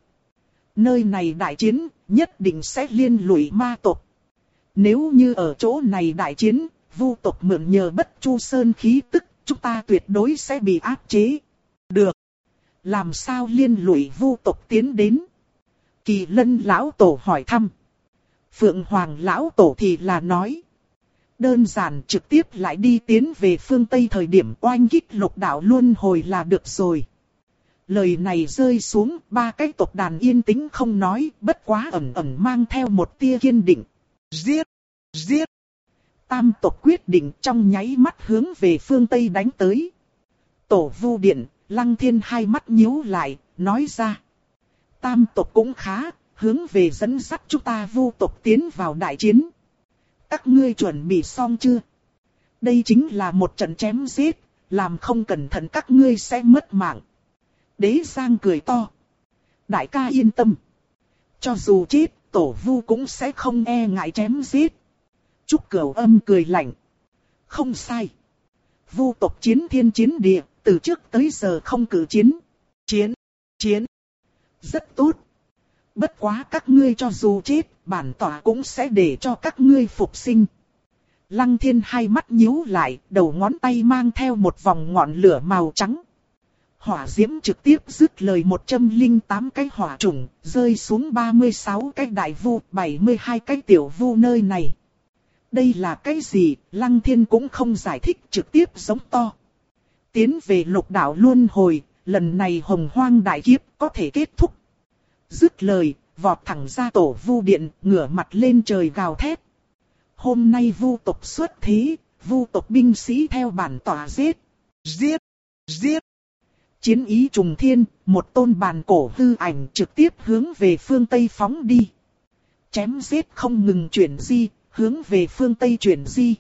[SPEAKER 1] Nơi này đại chiến, nhất định sẽ liên lụy ma tộc. Nếu như ở chỗ này đại chiến, vu tộc mượn nhờ bất chu sơn khí tức, chúng ta tuyệt đối sẽ bị áp chế. Được. Làm sao liên lụy vu tộc tiến đến? Kỳ lân lão tổ hỏi thăm. Phượng Hoàng lão tổ thì là nói. Đơn giản trực tiếp lại đi tiến về phương Tây thời điểm oanh kích lục đạo luôn hồi là được rồi. Lời này rơi xuống, ba cái tộc đàn yên tĩnh không nói, bất quá ẩn ẩn mang theo một tia kiên định. Giết! Giết! Tam tộc quyết định trong nháy mắt hướng về phương Tây đánh tới. Tổ vu điện, lăng thiên hai mắt nhíu lại, nói ra. Tam tộc cũng khá, hướng về dẫn dắt chúng ta vu tộc tiến vào đại chiến. Các ngươi chuẩn bị xong chưa? Đây chính là một trận chém giết, làm không cẩn thận các ngươi sẽ mất mạng. Đế Giang cười to. Đại ca yên tâm. Cho dù chết, tổ vu cũng sẽ không e ngại chém giết. Trúc Cửu âm cười lạnh. Không sai. Vu tộc chiến thiên chiến địa, từ trước tới giờ không cử chiến. Chiến, chiến. Rất tốt. Bất quá các ngươi cho dù chết, bản tỏa cũng sẽ để cho các ngươi phục sinh. Lăng thiên hai mắt nhíu lại, đầu ngón tay mang theo một vòng ngọn lửa màu trắng. Hỏa diễm trực tiếp dứt lời 108 cái hỏa trùng, rơi xuống 36 cái đại vu, 72 cái tiểu vu nơi này. Đây là cái gì, Lăng Thiên cũng không giải thích trực tiếp giống to. Tiến về lục đạo luân hồi, lần này hồng hoang đại kiếp có thể kết thúc. Dứt lời, vọt thẳng ra tổ vu điện, ngửa mặt lên trời gào thét. Hôm nay vu tộc xuất thế, vu tộc binh sĩ theo bản tỏa giết. Giết! Giết! Chiến ý trùng thiên, một tôn bàn cổ hư ảnh trực tiếp hướng về phương Tây phóng đi. Chém giết không ngừng chuyển di, hướng về phương Tây chuyển di.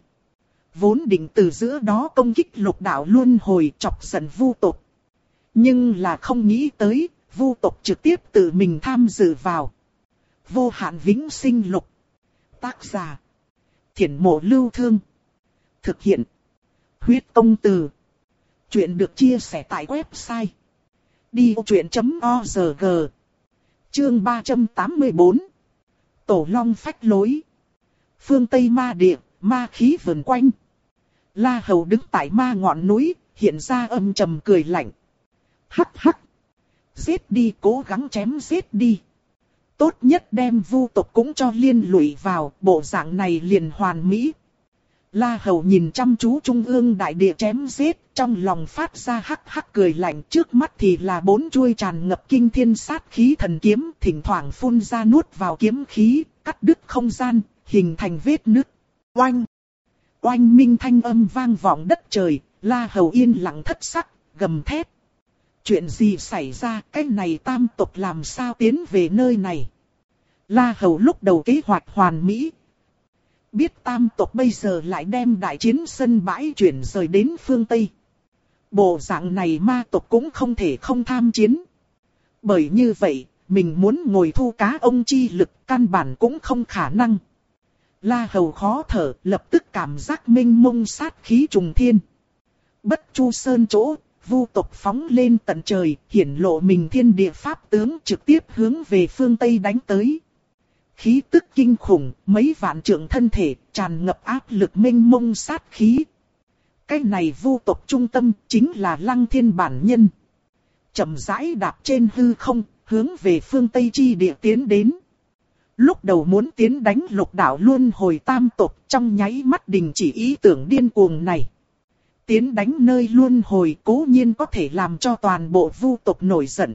[SPEAKER 1] Vốn định từ giữa đó công kích lục đạo luân hồi chọc giận vu tộc. Nhưng là không nghĩ tới, vu tộc trực tiếp tự mình tham dự vào. Vô hạn vĩnh sinh lục. Tác giả. Thiển mộ lưu thương. Thực hiện. Huyết công từ. Chuyện được chia sẻ tại website. Đi vô chuyện.org Chương 384 Tổ Long phách lối Phương Tây ma địa, ma khí vần quanh. La Hầu đứng tại ma ngọn núi, hiện ra âm trầm cười lạnh. Hắc hắc. Giết đi cố gắng chém giết đi. Tốt nhất đem vu tộc cũng cho liên lụy vào, bộ dạng này liền hoàn mỹ. La Hầu nhìn chăm chú trung ương đại địa chém giết, trong lòng phát ra hắc hắc cười lạnh trước mắt thì là bốn chuôi tràn ngập kinh thiên sát khí thần kiếm, thỉnh thoảng phun ra nuốt vào kiếm khí, cắt đứt không gian, hình thành vết nứt. Oanh! Oanh minh thanh âm vang vọng đất trời, La Hầu yên lặng thất sắc, gầm thét. Chuyện gì xảy ra, cái này tam tộc làm sao tiến về nơi này? La Hầu lúc đầu kế hoạch hoàn mỹ. Biết tam tộc bây giờ lại đem đại chiến sân bãi chuyển rời đến phương Tây. Bộ dạng này ma tộc cũng không thể không tham chiến. Bởi như vậy, mình muốn ngồi thu cá ông chi lực căn bản cũng không khả năng. La hầu khó thở, lập tức cảm giác minh mông sát khí trùng thiên. Bất chu sơn chỗ, vu tộc phóng lên tận trời, hiển lộ mình thiên địa pháp tướng trực tiếp hướng về phương Tây đánh tới. Khí tức kinh khủng, mấy vạn trượng thân thể, tràn ngập áp lực minh mông sát khí. Cái này vu tộc trung tâm, chính là lăng thiên bản nhân. chậm rãi đạp trên hư không, hướng về phương Tây chi địa tiến đến. Lúc đầu muốn tiến đánh lục đảo luôn hồi tam tộc trong nháy mắt đình chỉ ý tưởng điên cuồng này. Tiến đánh nơi luôn hồi cố nhiên có thể làm cho toàn bộ vu tộc nổi giận.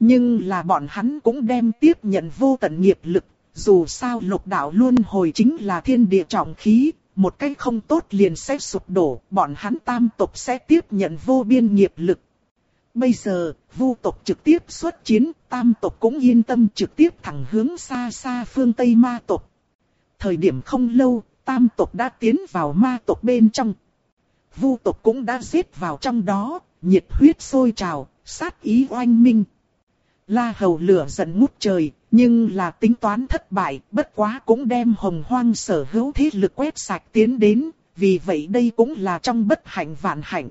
[SPEAKER 1] Nhưng là bọn hắn cũng đem tiếp nhận vô tận nghiệp lực, dù sao lục đạo luôn hồi chính là thiên địa trọng khí, một cách không tốt liền sẽ sụp đổ, bọn hắn tam tộc sẽ tiếp nhận vô biên nghiệp lực. Bây giờ, vu tộc trực tiếp xuất chiến, tam tộc cũng yên tâm trực tiếp thẳng hướng xa xa phương Tây ma tộc. Thời điểm không lâu, tam tộc đã tiến vào ma tộc bên trong. Vu tộc cũng đã giết vào trong đó, nhiệt huyết sôi trào, sát ý oanh minh. La hầu lửa giận ngút trời, nhưng là tính toán thất bại, bất quá cũng đem hồng hoang sở hữu thế lực quét sạch tiến đến, vì vậy đây cũng là trong bất hạnh vạn hạnh.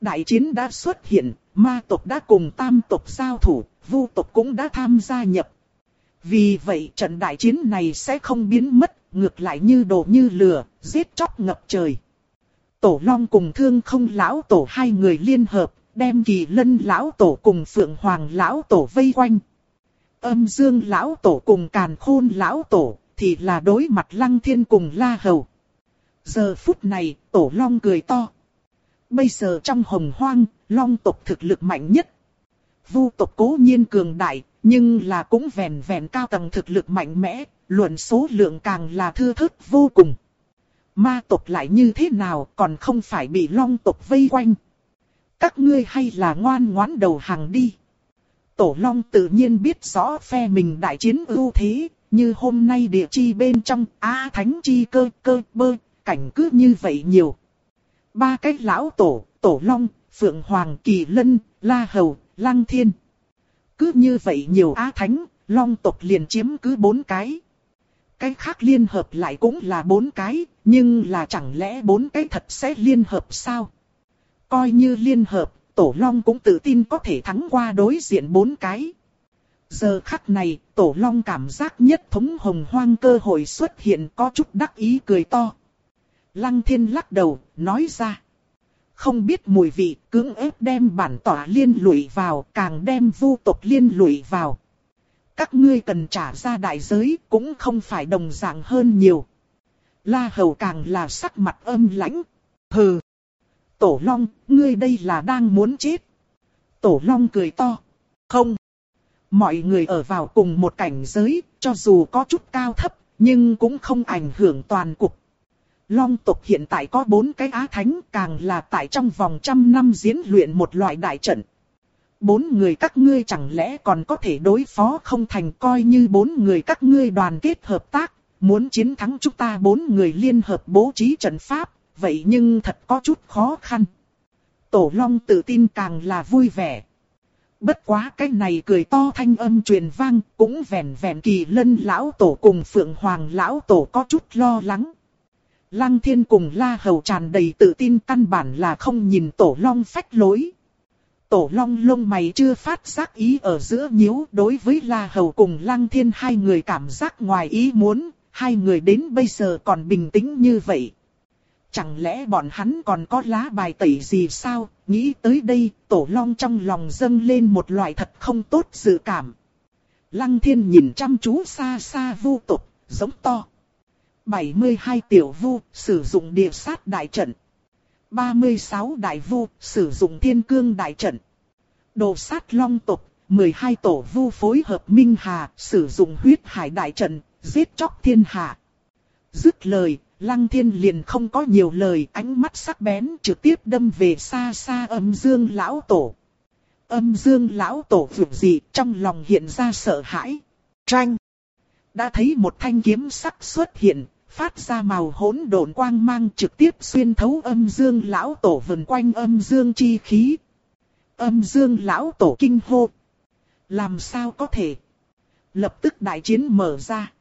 [SPEAKER 1] Đại chiến đã xuất hiện, ma tộc đã cùng tam tộc giao thủ, vu tộc cũng đã tham gia nhập. Vì vậy trận đại chiến này sẽ không biến mất, ngược lại như đổ như lửa, giết chóc ngập trời. Tổ Long cùng Thương Không Lão Tổ hai người liên hợp, đem Kỳ Lân Lão Tổ cùng Phượng Hoàng Lão Tổ vây quanh. Âm Dương Lão Tổ cùng Càn Khôn Lão Tổ, thì là đối mặt Lăng Thiên cùng La Hầu. Giờ phút này, Tổ Long cười to, Bây giờ trong hồng hoang, long tộc thực lực mạnh nhất. Vu tộc cố nhiên cường đại, nhưng là cũng vẹn vẹn cao tầng thực lực mạnh mẽ, luận số lượng càng là thưa thớt vô cùng. Ma tộc lại như thế nào còn không phải bị long tộc vây quanh. Các ngươi hay là ngoan ngoãn đầu hàng đi. Tổ long tự nhiên biết rõ phe mình đại chiến ưu thế, như hôm nay địa chi bên trong, á thánh chi cơ cơ bơ, cảnh cứ như vậy nhiều. Ba cái lão tổ, tổ long, phượng hoàng, kỳ lân, la hầu, lăng thiên. Cứ như vậy nhiều á thánh, long tộc liền chiếm cứ bốn cái. Cái khác liên hợp lại cũng là bốn cái, nhưng là chẳng lẽ bốn cái thật sẽ liên hợp sao? Coi như liên hợp, tổ long cũng tự tin có thể thắng qua đối diện bốn cái. Giờ khắc này, tổ long cảm giác nhất thống hồng hoang cơ hội xuất hiện có chút đắc ý cười to. Lăng thiên lắc đầu, nói ra. Không biết mùi vị, cưỡng ép đem bản tỏa liên lụy vào, càng đem vu tộc liên lụy vào. Các ngươi cần trả ra đại giới, cũng không phải đồng dạng hơn nhiều. La hầu càng là sắc mặt âm lãnh. Hừ. Tổ long, ngươi đây là đang muốn chết. Tổ long cười to. Không. Mọi người ở vào cùng một cảnh giới, cho dù có chút cao thấp, nhưng cũng không ảnh hưởng toàn cục. Long tộc hiện tại có bốn cái á thánh càng là tại trong vòng trăm năm diễn luyện một loại đại trận. Bốn người các ngươi chẳng lẽ còn có thể đối phó không thành coi như bốn người các ngươi đoàn kết hợp tác, muốn chiến thắng chúng ta bốn người liên hợp bố trí trận pháp, vậy nhưng thật có chút khó khăn. Tổ Long tự tin càng là vui vẻ. Bất quá cái này cười to thanh âm truyền vang, cũng vẻn vẻn kỳ lân lão tổ cùng phượng hoàng lão tổ có chút lo lắng. Lăng thiên cùng la hầu tràn đầy tự tin căn bản là không nhìn tổ long phách lối. Tổ long lông mày chưa phát giác ý ở giữa nhíu đối với la hầu cùng lăng thiên hai người cảm giác ngoài ý muốn, hai người đến bây giờ còn bình tĩnh như vậy. Chẳng lẽ bọn hắn còn có lá bài tẩy gì sao, nghĩ tới đây, tổ long trong lòng dâng lên một loại thật không tốt dự cảm. Lăng thiên nhìn chăm chú xa xa vô tục, giống to. 72 tiểu vu, sử dụng địa sát đại trận. 36 đại vu, sử dụng thiên cương đại trận. Đồ sát long tộc, 12 tổ vu phối hợp minh hà, sử dụng huyết hải đại trận, giết chóc thiên hạ. Dứt lời, lăng thiên liền không có nhiều lời, ánh mắt sắc bén trực tiếp đâm về xa xa âm dương lão tổ. Âm dương lão tổ vượt gì trong lòng hiện ra sợ hãi. Tranh. Đã thấy một thanh kiếm sắc xuất hiện, phát ra màu hỗn độn quang mang trực tiếp xuyên thấu âm dương lão tổ vần quanh âm dương chi khí. Âm dương lão tổ kinh hô. Làm sao có thể? Lập tức đại chiến mở ra.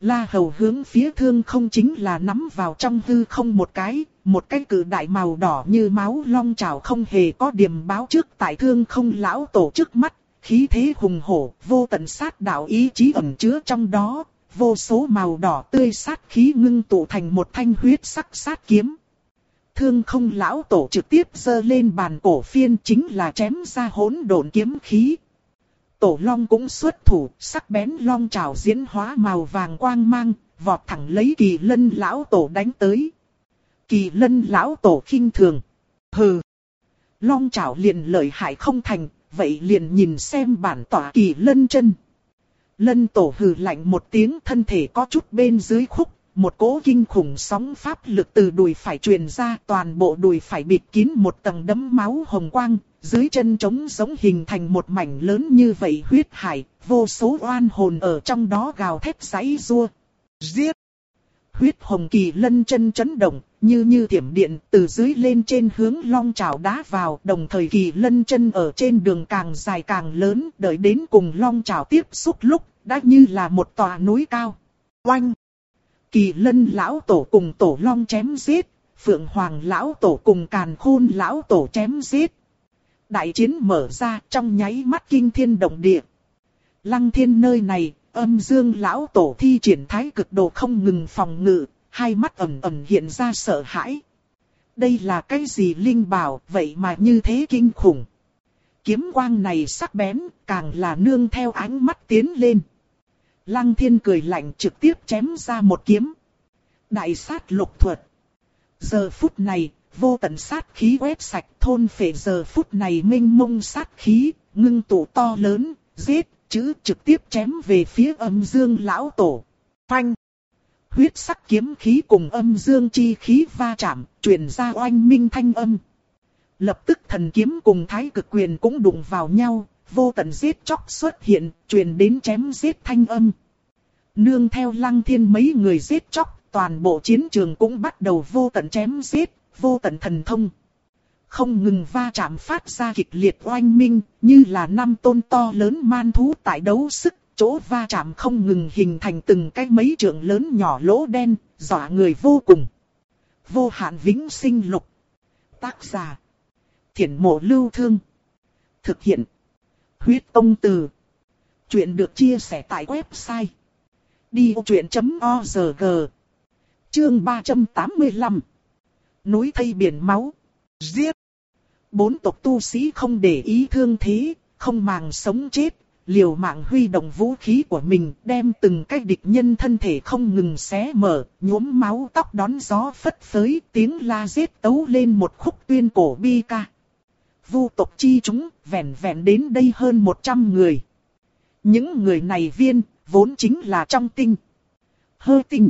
[SPEAKER 1] La hầu hướng phía thương không chính là nắm vào trong hư không một cái, một cái cử đại màu đỏ như máu long trào không hề có điểm báo trước tại thương không lão tổ trước mắt, khí thế hùng hổ, vô tận sát đạo ý chí ẩn chứa trong đó, vô số màu đỏ tươi sát khí ngưng tụ thành một thanh huyết sắc sát kiếm. Thương không lão tổ trực tiếp giơ lên bàn cổ phiên chính là chém ra hỗn độn kiếm khí. Tổ long cũng xuất thủ, sắc bén long trào diễn hóa màu vàng quang mang, vọt thẳng lấy kỳ lân lão tổ đánh tới. Kỳ lân lão tổ khinh thường. Hừ. Long trào liền lợi hại không thành, vậy liền nhìn xem bản tỏa kỳ lân chân. Lân tổ hừ lạnh một tiếng thân thể có chút bên dưới khúc, một cỗ kinh khủng sóng pháp lực từ đùi phải truyền ra toàn bộ đùi phải bịt kín một tầng đấm máu hồng quang, dưới chân trống giống hình thành một mảnh lớn như vậy huyết hải, vô số oan hồn ở trong đó gào thét giấy rua. Giết! Huyết hồng kỳ lân chân chấn động, như như tiệm điện từ dưới lên trên hướng long trào đá vào, đồng thời kỳ lân chân ở trên đường càng dài càng lớn, đợi đến cùng long trào tiếp xúc lúc, đã như là một tòa núi cao. Oanh! Kỳ lân lão tổ cùng tổ long chém giết, phượng hoàng lão tổ cùng càn khôn lão tổ chém giết. Đại chiến mở ra trong nháy mắt kinh thiên động địa. Lăng thiên nơi này, âm dương lão tổ thi triển thái cực độ không ngừng phòng ngự, hai mắt ẩn ẩn hiện ra sợ hãi. Đây là cái gì linh bảo, vậy mà như thế kinh khủng. Kiếm quang này sắc bén, càng là nương theo ánh mắt tiến lên. Lăng thiên cười lạnh trực tiếp chém ra một kiếm. Đại sát lục thuật. Giờ phút này, vô tận sát khí quét sạch thôn phệ giờ phút này minh mông sát khí, ngưng tụ to lớn, giết, chữ trực tiếp chém về phía âm dương lão tổ. Phanh. Huyết sắc kiếm khí cùng âm dương chi khí va chạm, truyền ra oanh minh thanh âm. Lập tức thần kiếm cùng thái cực quyền cũng đụng vào nhau, vô tận giết chóc xuất hiện, truyền đến chém giết thanh âm. Nương theo lăng thiên mấy người giết chóc, toàn bộ chiến trường cũng bắt đầu vô tận chém giết, vô tận thần thông. Không ngừng va chạm phát ra kịch liệt oanh minh, như là năm tôn to lớn man thú tại đấu sức, chỗ va chạm không ngừng hình thành từng cái mấy trường lớn nhỏ lỗ đen, dọa người vô cùng. Vô hạn vĩnh sinh lục. Tác giả. Thiển mộ lưu thương. Thực hiện. Huyết công từ. Chuyện được chia sẻ tại website. Đi vô chuyện.org Chương 385 Núi thây biển máu. Giết. Bốn tộc tu sĩ không để ý thương thế, không màng sống chết, liều mạng huy động vũ khí của mình, đem từng cái địch nhân thân thể không ngừng xé mở, nhuốm máu tóc đón gió phất phới, tiếng la giết tấu lên một khúc tuyên cổ bi ca. Vu tộc chi chúng, vẹn vẹn đến đây hơn 100 người. Những người này viên, vốn chính là trong tinh. Hơ tinh.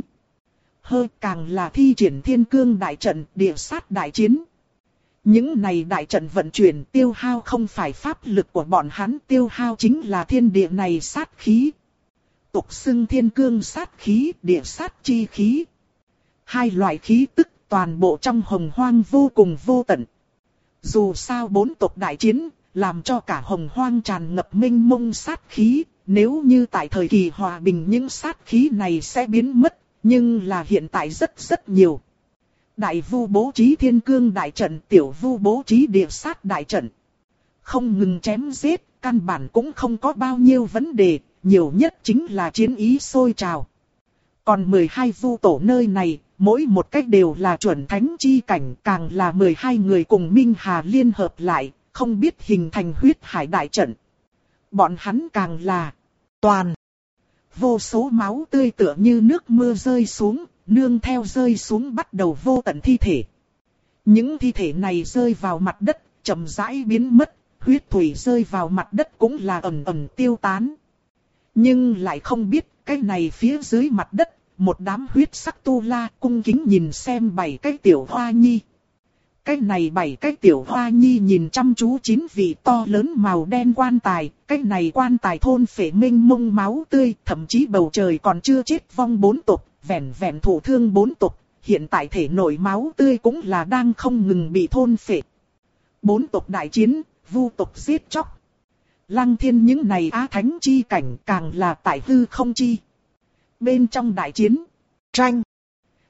[SPEAKER 1] Hơ càng là thi triển thiên cương đại trận, địa sát đại chiến. Những này đại trận vận chuyển tiêu hao không phải pháp lực của bọn hắn tiêu hao chính là thiên địa này sát khí. Tục xưng thiên cương sát khí, địa sát chi khí. Hai loại khí tức toàn bộ trong hồng hoang vô cùng vô tận. Dù sao bốn tộc đại chiến, làm cho cả hồng hoang tràn ngập minh mông sát khí, nếu như tại thời kỳ hòa bình những sát khí này sẽ biến mất, nhưng là hiện tại rất rất nhiều. Đại vu bố trí thiên cương đại trận, tiểu vu bố trí địa sát đại trận. Không ngừng chém giết, căn bản cũng không có bao nhiêu vấn đề, nhiều nhất chính là chiến ý sôi trào. Còn 12 vu tổ nơi này, mỗi một cách đều là chuẩn thánh chi cảnh, càng là 12 người cùng Minh Hà liên hợp lại, không biết hình thành huyết hải đại trận. Bọn hắn càng là toàn. Vô số máu tươi tựa như nước mưa rơi xuống, nương theo rơi xuống bắt đầu vô tận thi thể. Những thi thể này rơi vào mặt đất, chậm rãi biến mất, huyết thủy rơi vào mặt đất cũng là ẩm ẩm tiêu tán. Nhưng lại không biết, cái này phía dưới mặt đất, một đám huyết sắc tu la cung kính nhìn xem bảy cái tiểu hoa nhi. Cái này bảy cái tiểu hoa nhi nhìn chăm chú chín vị to lớn màu đen quan tài, cái này quan tài thôn phệ minh mông máu tươi, thậm chí bầu trời còn chưa chết vong bốn tộc, vẹn vẹn thụ thương bốn tộc, hiện tại thể nội máu tươi cũng là đang không ngừng bị thôn phệ. Bốn tộc đại chiến, vu tộc giết chóc. Lăng thiên những này á thánh chi cảnh càng là tại hư không chi. Bên trong đại chiến, tranh,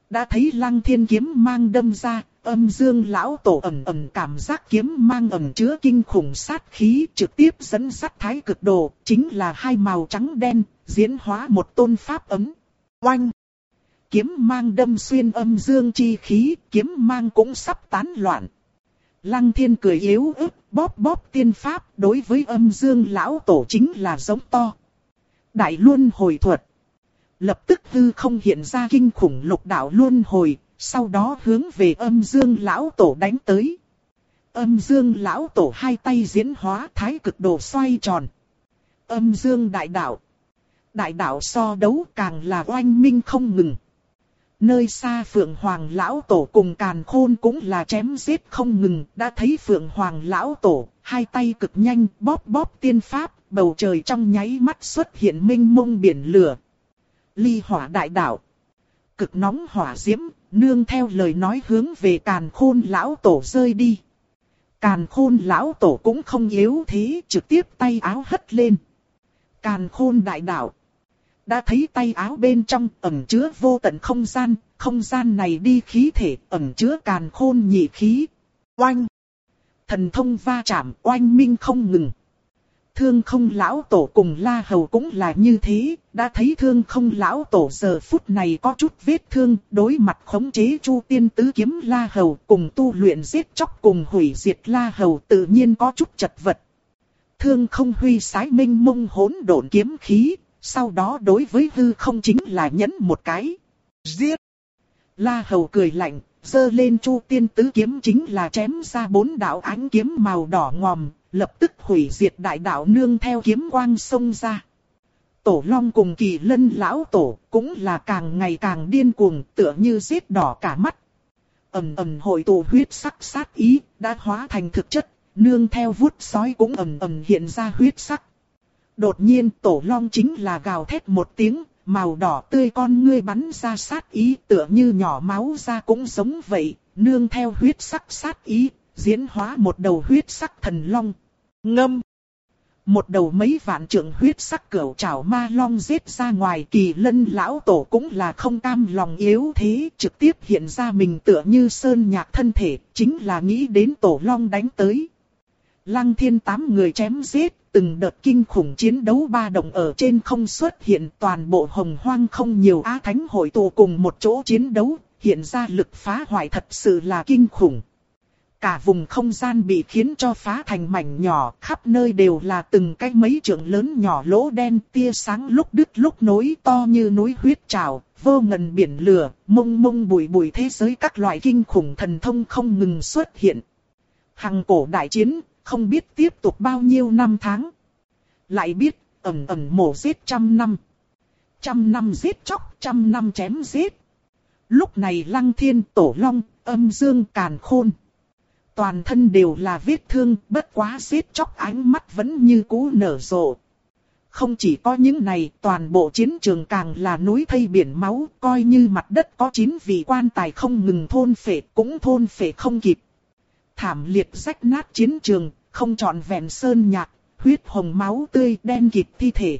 [SPEAKER 1] đã thấy lăng thiên kiếm mang đâm ra, âm dương lão tổ ẩm ẩm cảm giác kiếm mang ẩm chứa kinh khủng sát khí trực tiếp dẫn sát thái cực đồ, chính là hai màu trắng đen, diễn hóa một tôn pháp ấm. Oanh! Kiếm mang đâm xuyên âm dương chi khí, kiếm mang cũng sắp tán loạn. Lăng thiên cười yếu ớt, bóp bóp tiên pháp, đối với âm dương lão tổ chính là giống to. Đại luân hồi thuật. Lập tức hư không hiện ra kinh khủng lục đạo luân hồi, sau đó hướng về âm dương lão tổ đánh tới. Âm dương lão tổ hai tay diễn hóa thái cực đồ xoay tròn. Âm dương đại đạo. Đại đạo so đấu càng là oanh minh không ngừng. Nơi xa Phượng Hoàng Lão Tổ cùng Càn Khôn cũng là chém giết không ngừng, đã thấy Phượng Hoàng Lão Tổ, hai tay cực nhanh bóp bóp tiên pháp, bầu trời trong nháy mắt xuất hiện minh mông biển lửa. Ly hỏa đại đạo. Cực nóng hỏa diễm, nương theo lời nói hướng về Càn Khôn Lão Tổ rơi đi. Càn Khôn Lão Tổ cũng không yếu thế, trực tiếp tay áo hất lên. Càn Khôn đại đạo đã thấy tay áo bên trong ẩn chứa vô tận không gian, không gian này đi khí thể ẩn chứa càn khôn nhị khí. Oanh! Thần thông va chạm oanh minh không ngừng. Thương không lão tổ cùng la hầu cũng là như thế, đã thấy thương không lão tổ giờ phút này có chút vết thương, đối mặt khống chế chu tiên tứ kiếm la hầu cùng tu luyện giết chóc cùng hủy diệt la hầu tự nhiên có chút chật vật. Thương không huy sái minh mông hỗn độn kiếm khí, sau đó đối với hư không chính là nhấn một cái. Giết! La Hầu cười lạnh, dơ lên chu tiên tứ kiếm chính là chém ra bốn đạo ánh kiếm màu đỏ ngòm, lập tức hủy diệt đại đạo nương theo kiếm quang xông ra. Tổ Long cùng kỳ lân lão tổ cũng là càng ngày càng điên cuồng tựa như giết đỏ cả mắt. ầm ầm hội tụ huyết sắc sát ý đã hóa thành thực chất, nương theo vuốt sói cũng ầm ầm hiện ra huyết sắc. Đột nhiên tổ long chính là gào thét một tiếng, màu đỏ tươi con ngươi bắn ra sát ý tựa như nhỏ máu ra cũng giống vậy, nương theo huyết sắc sát ý, diễn hóa một đầu huyết sắc thần long. Ngâm! Một đầu mấy vạn trượng huyết sắc cửu trảo ma long giết ra ngoài kỳ lân lão tổ cũng là không cam lòng yếu thế trực tiếp hiện ra mình tựa như sơn nhạc thân thể, chính là nghĩ đến tổ long đánh tới. Lăng thiên tám người chém giết, từng đợt kinh khủng chiến đấu ba động ở trên không xuất hiện toàn bộ hồng hoang không nhiều á thánh hội tụ cùng một chỗ chiến đấu, hiện ra lực phá hoại thật sự là kinh khủng. Cả vùng không gian bị khiến cho phá thành mảnh nhỏ, khắp nơi đều là từng cái mấy trượng lớn nhỏ lỗ đen tia sáng lúc đứt lúc nối to như núi huyết trào, vô ngần biển lửa, mông mông bụi bụi thế giới các loại kinh khủng thần thông không ngừng xuất hiện. Hằng cổ đại chiến, không biết tiếp tục bao nhiêu năm tháng. Lại biết, ẩm ẩm mổ giết trăm năm. Trăm năm giết chóc, trăm năm chém giết. Lúc này lăng thiên tổ long, âm dương càn khôn. Toàn thân đều là vết thương, bất quá giết chóc ánh mắt vẫn như cũ nở rộ. Không chỉ có những này, toàn bộ chiến trường càng là núi thây biển máu, coi như mặt đất có chín vị quan tài không ngừng thôn phệ, cũng thôn phệ không kịp. Thảm liệt rách nát chiến trường, không trọn vẹn sơn nhạc, huyết hồng máu tươi đen kịt thi thể.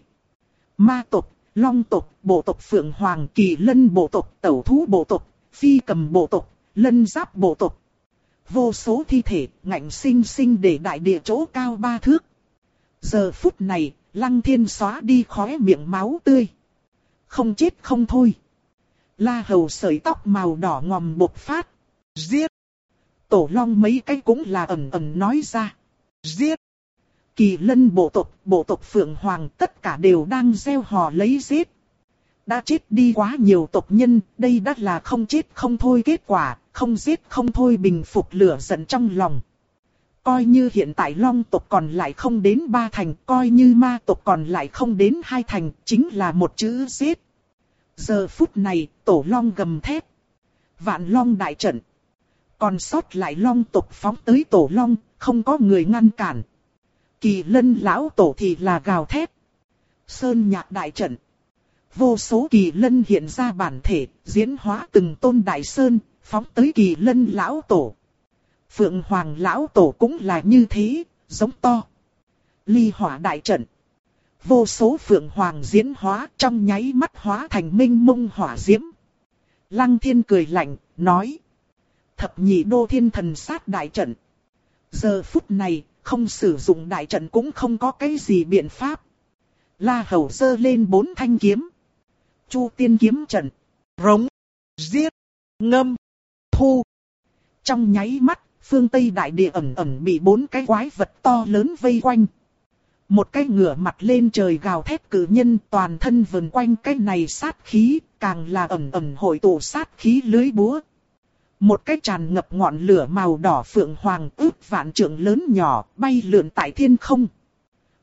[SPEAKER 1] Ma tộc, long tộc, bộ tộc phượng hoàng, kỳ lân bộ tộc, tẩu thú bộ tộc, phi cầm bộ tộc, lân giáp bộ tộc. Vô số thi thể, ngạnh sinh sinh để đại địa chỗ cao ba thước. Giờ phút này, lăng thiên xóa đi khóe miệng máu tươi. Không chết không thôi. La hầu sợi tóc màu đỏ ngòm bột phát. Giết! Tổ long mấy cái cũng là ầm ầm nói ra. Giết! Kỳ lân bộ tộc, bộ tộc Phượng Hoàng tất cả đều đang gieo hò lấy giết. Đã chết đi quá nhiều tộc nhân, đây đã là không chết không thôi kết quả, không giết không thôi bình phục lửa giận trong lòng. Coi như hiện tại long tộc còn lại không đến ba thành, coi như ma tộc còn lại không đến hai thành, chính là một chữ giết. Giờ phút này, tổ long gầm thép. Vạn long đại trận. Còn sót lại long tộc phóng tới tổ long, không có người ngăn cản. Kỳ lân lão tổ thì là gào thép, Sơn nhạc đại trận. Vô số kỳ lân hiện ra bản thể, diễn hóa từng tôn đại sơn, phóng tới kỳ lân lão tổ. Phượng hoàng lão tổ cũng là như thế, giống to. Ly hỏa đại trận. Vô số phượng hoàng diễn hóa trong nháy mắt hóa thành minh mông hỏa diễm. Lăng thiên cười lạnh, nói. Thập nhị đô thiên thần sát đại trận. Giờ phút này, không sử dụng đại trận cũng không có cái gì biện pháp. La hầu dơ lên bốn thanh kiếm. Chu tiên kiếm trận. Rống. Giết. Ngâm. Thu. Trong nháy mắt, phương Tây đại địa ẩn ẩn bị bốn cái quái vật to lớn vây quanh. Một cái ngửa mặt lên trời gào thét cử nhân toàn thân vần quanh cái này sát khí, càng là ẩn ẩn hội tụ sát khí lưới búa. Một cái tràn ngập ngọn lửa màu đỏ phượng hoàng ước vạn trượng lớn nhỏ bay lượn tại thiên không.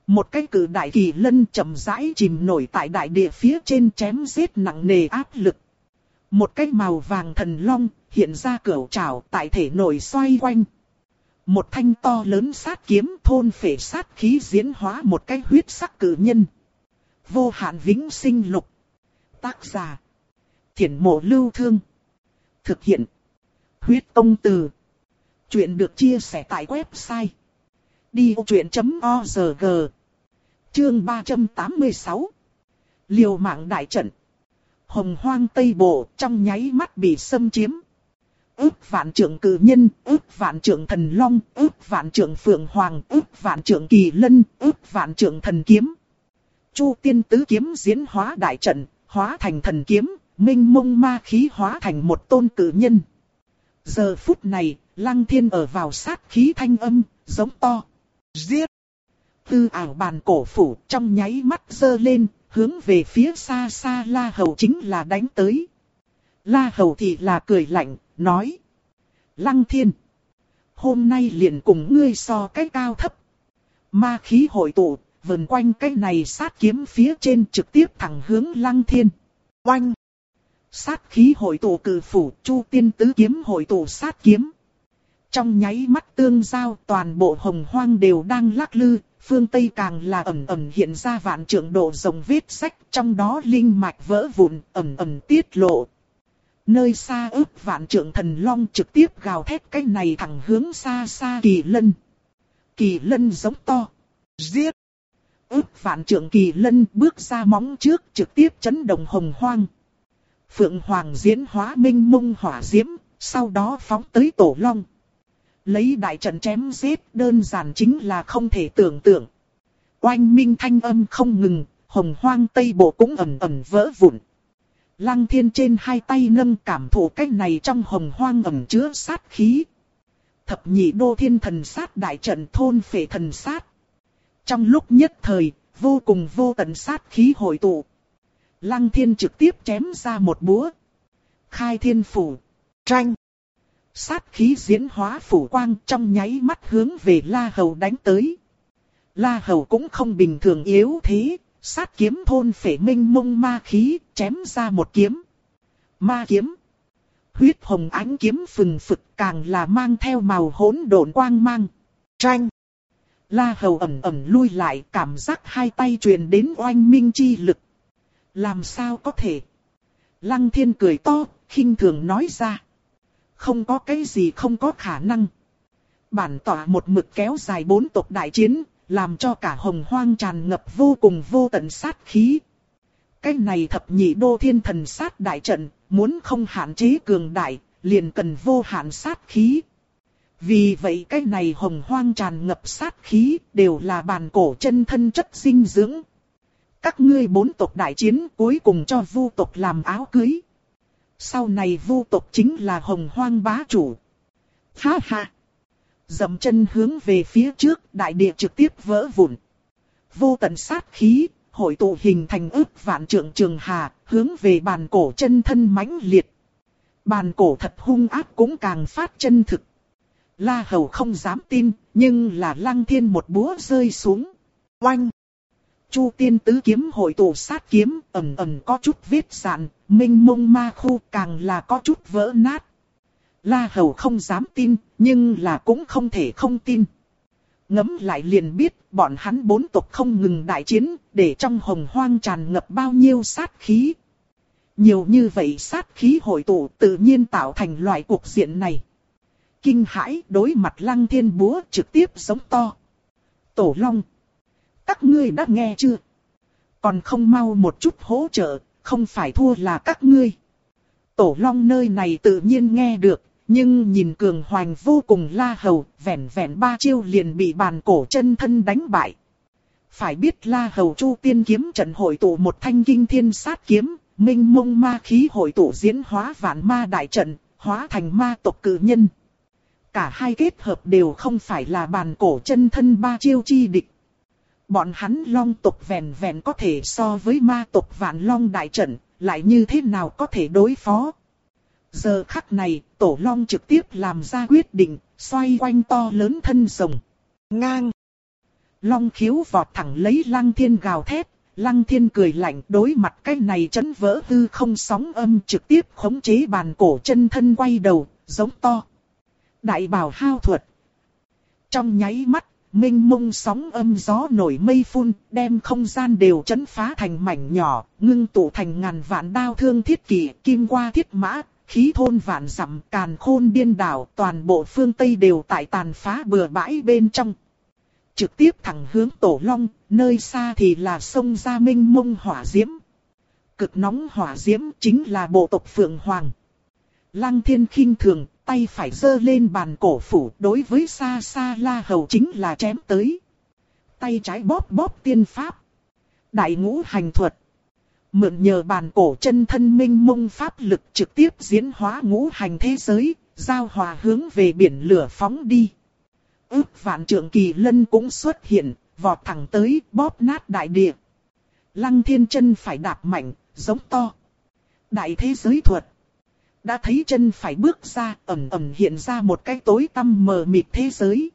[SPEAKER 1] Một cái cử đại kỳ lân chậm rãi chìm nổi tại đại địa phía trên chém giết nặng nề áp lực. Một cái màu vàng thần long hiện ra cửu trảo tại thể nổi xoay quanh. Một thanh to lớn sát kiếm thôn phệ sát khí diễn hóa một cái huyết sắc cử nhân. Vô hạn vĩnh sinh lục. Tác giả. Thiển mộ lưu thương. Thực hiện. Huyết công từ. Chuyện được chia sẻ tại website. Đi vô chuyện.org Chương 386 Liều mạng đại trận Hồng hoang Tây Bộ trong nháy mắt bị xâm chiếm. Ước vạn trưởng cử nhân, ước vạn trưởng thần long, ước vạn trưởng phượng hoàng, ước vạn trưởng kỳ lân, ước vạn trưởng thần kiếm. Chu tiên tứ kiếm diễn hóa đại trận, hóa thành thần kiếm, minh mông ma khí hóa thành một tôn cử nhân. Giờ phút này, lăng thiên ở vào sát khí thanh âm, giống to. Giết! Tư ảo bàn cổ phủ trong nháy mắt dơ lên, hướng về phía xa xa La Hầu chính là đánh tới. La Hầu thì là cười lạnh, nói. Lăng thiên! Hôm nay liền cùng ngươi so cái cao thấp. Ma khí hội tụ, vần quanh cái này sát kiếm phía trên trực tiếp thẳng hướng lăng thiên. Oanh! Sát khí hội tụ cử phủ, chu tiên tứ kiếm hội tụ sát kiếm. Trong nháy mắt tương giao toàn bộ hồng hoang đều đang lắc lư, phương Tây càng là ẩm ẩm hiện ra vạn trượng độ rồng vết sách, trong đó linh mạch vỡ vụn, ẩm ẩm tiết lộ. Nơi xa ước vạn trượng thần long trực tiếp gào thét cái này thẳng hướng xa xa kỳ lân. Kỳ lân giống to. Giết! Ước vạn trượng kỳ lân bước ra móng trước trực tiếp chấn động hồng hoang. Phượng Hoàng diễn hóa minh mông hỏa diễm, sau đó phóng tới tổ long. Lấy đại trận chém giết đơn giản chính là không thể tưởng tượng. Oanh minh thanh âm không ngừng, hồng hoang tây bộ cũng ẩm ẩm vỡ vụn. Lăng thiên trên hai tay nâng cảm thụ cách này trong hồng hoang ẩm chứa sát khí. Thập nhị đô thiên thần sát đại trận thôn phệ thần sát. Trong lúc nhất thời, vô cùng vô tận sát khí hội tụ. Lăng thiên trực tiếp chém ra một búa. Khai thiên phủ. Tranh. Sát khí diễn hóa phủ quang trong nháy mắt hướng về La Hầu đánh tới. La Hầu cũng không bình thường yếu thế, sát kiếm thôn phệ minh mông ma khí, chém ra một kiếm. Ma kiếm. Huyết hồng ánh kiếm phừng phực càng là mang theo màu hỗn độn quang mang. Tranh. La Hầu ẩm ẩm lui lại cảm giác hai tay truyền đến oanh minh chi lực. Làm sao có thể? Lăng thiên cười to, khinh thường nói ra. Không có cái gì không có khả năng. Bản tỏa một mực kéo dài bốn tộc đại chiến, làm cho cả hồng hoang tràn ngập vô cùng vô tận sát khí. Cái này thập nhị đô thiên thần sát đại trận, muốn không hạn chế cường đại, liền cần vô hạn sát khí. Vì vậy cái này hồng hoang tràn ngập sát khí, đều là bàn cổ chân thân chất dinh dưỡng. Các ngươi bốn tộc đại chiến cuối cùng cho vu tộc làm áo cưới. Sau này vu tộc chính là hồng hoang bá chủ. Ha ha! Dậm chân hướng về phía trước, đại địa trực tiếp vỡ vụn. Vô tận sát khí, hội tụ hình thành ức vạn trượng trường hà, hướng về bàn cổ chân thân mãnh liệt. Bàn cổ thật hung ác cũng càng phát chân thực. La Hầu không dám tin, nhưng là lăng thiên một búa rơi xuống. Oanh! Chu tiên tứ kiếm hội tụ sát kiếm, ẩm ẩm có chút vết sạn, minh mông ma khu càng là có chút vỡ nát. La Hầu không dám tin, nhưng là cũng không thể không tin. Ngấm lại liền biết, bọn hắn bốn tộc không ngừng đại chiến, để trong hồng hoang tràn ngập bao nhiêu sát khí. Nhiều như vậy sát khí hội tụ tự nhiên tạo thành loại cuộc diện này. Kinh hãi đối mặt lăng thiên búa trực tiếp giống to. Tổ Long. Các ngươi đã nghe chưa? Còn không mau một chút hỗ trợ, không phải thua là các ngươi. Tổ long nơi này tự nhiên nghe được, nhưng nhìn cường hoành vô cùng la hầu, vẻn vẻn ba chiêu liền bị bàn cổ chân thân đánh bại. Phải biết la hầu chu tiên kiếm trận hội tụ một thanh kinh thiên sát kiếm, minh mông ma khí hội tụ diễn hóa vạn ma đại trận, hóa thành ma tộc cử nhân. Cả hai kết hợp đều không phải là bàn cổ chân thân ba chiêu chi địch. Bọn hắn long tộc vẹn vẹn có thể so với ma tộc vạn long đại trận, lại như thế nào có thể đối phó. Giờ khắc này, tổ long trực tiếp làm ra quyết định, xoay quanh to lớn thân rồng. Ngang. Long khiếu vọt thẳng lấy lăng thiên gào thét, lăng thiên cười lạnh đối mặt cái này chấn vỡ hư không sóng âm trực tiếp khống chế bàn cổ chân thân quay đầu, giống to. Đại bảo hao thuật. Trong nháy mắt, minh mông sóng âm gió nổi mây phun, đem không gian đều chấn phá thành mảnh nhỏ, ngưng tụ thành ngàn vạn đao thương thiết kỷ, kim qua thiết mã, khí thôn vạn dặm càn khôn điên đảo, toàn bộ phương Tây đều tại tàn phá bừa bãi bên trong. Trực tiếp thẳng hướng Tổ Long, nơi xa thì là sông Gia Minh mông hỏa diễm. Cực nóng hỏa diễm chính là bộ tộc Phượng Hoàng. Lăng thiên khinh thường, tay phải giơ lên bàn cổ phủ đối với xa xa la hầu chính là chém tới. Tay trái bóp bóp tiên pháp. Đại ngũ hành thuật. Mượn nhờ bàn cổ chân thân minh mông pháp lực trực tiếp diễn hóa ngũ hành thế giới, giao hòa hướng về biển lửa phóng đi. Ước vạn trượng kỳ lân cũng xuất hiện, vọt thẳng tới bóp nát đại địa. Lăng thiên chân phải đạp mạnh, giống to. Đại thế giới thuật. Đã thấy chân phải bước ra, ẩm ẩm hiện ra một cái tối tăm mờ mịt thế giới.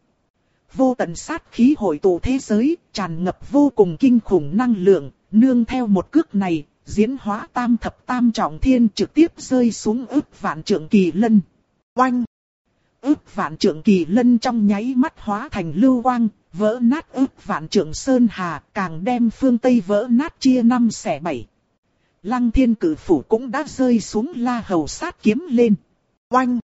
[SPEAKER 1] Vô tận sát khí hội tụ thế giới, tràn ngập vô cùng kinh khủng năng lượng, nương theo một cước này, diễn hóa tam thập tam trọng thiên trực tiếp rơi xuống ức vạn trượng kỳ lân. Oanh! Ức vạn trượng kỳ lân trong nháy mắt hóa thành lưu quang, vỡ nát ức vạn trượng sơn hà, càng đem phương Tây vỡ nát chia năm xẻ bảy. Lăng thiên cử phủ cũng đã rơi xuống la hầu sát kiếm lên. Oanh!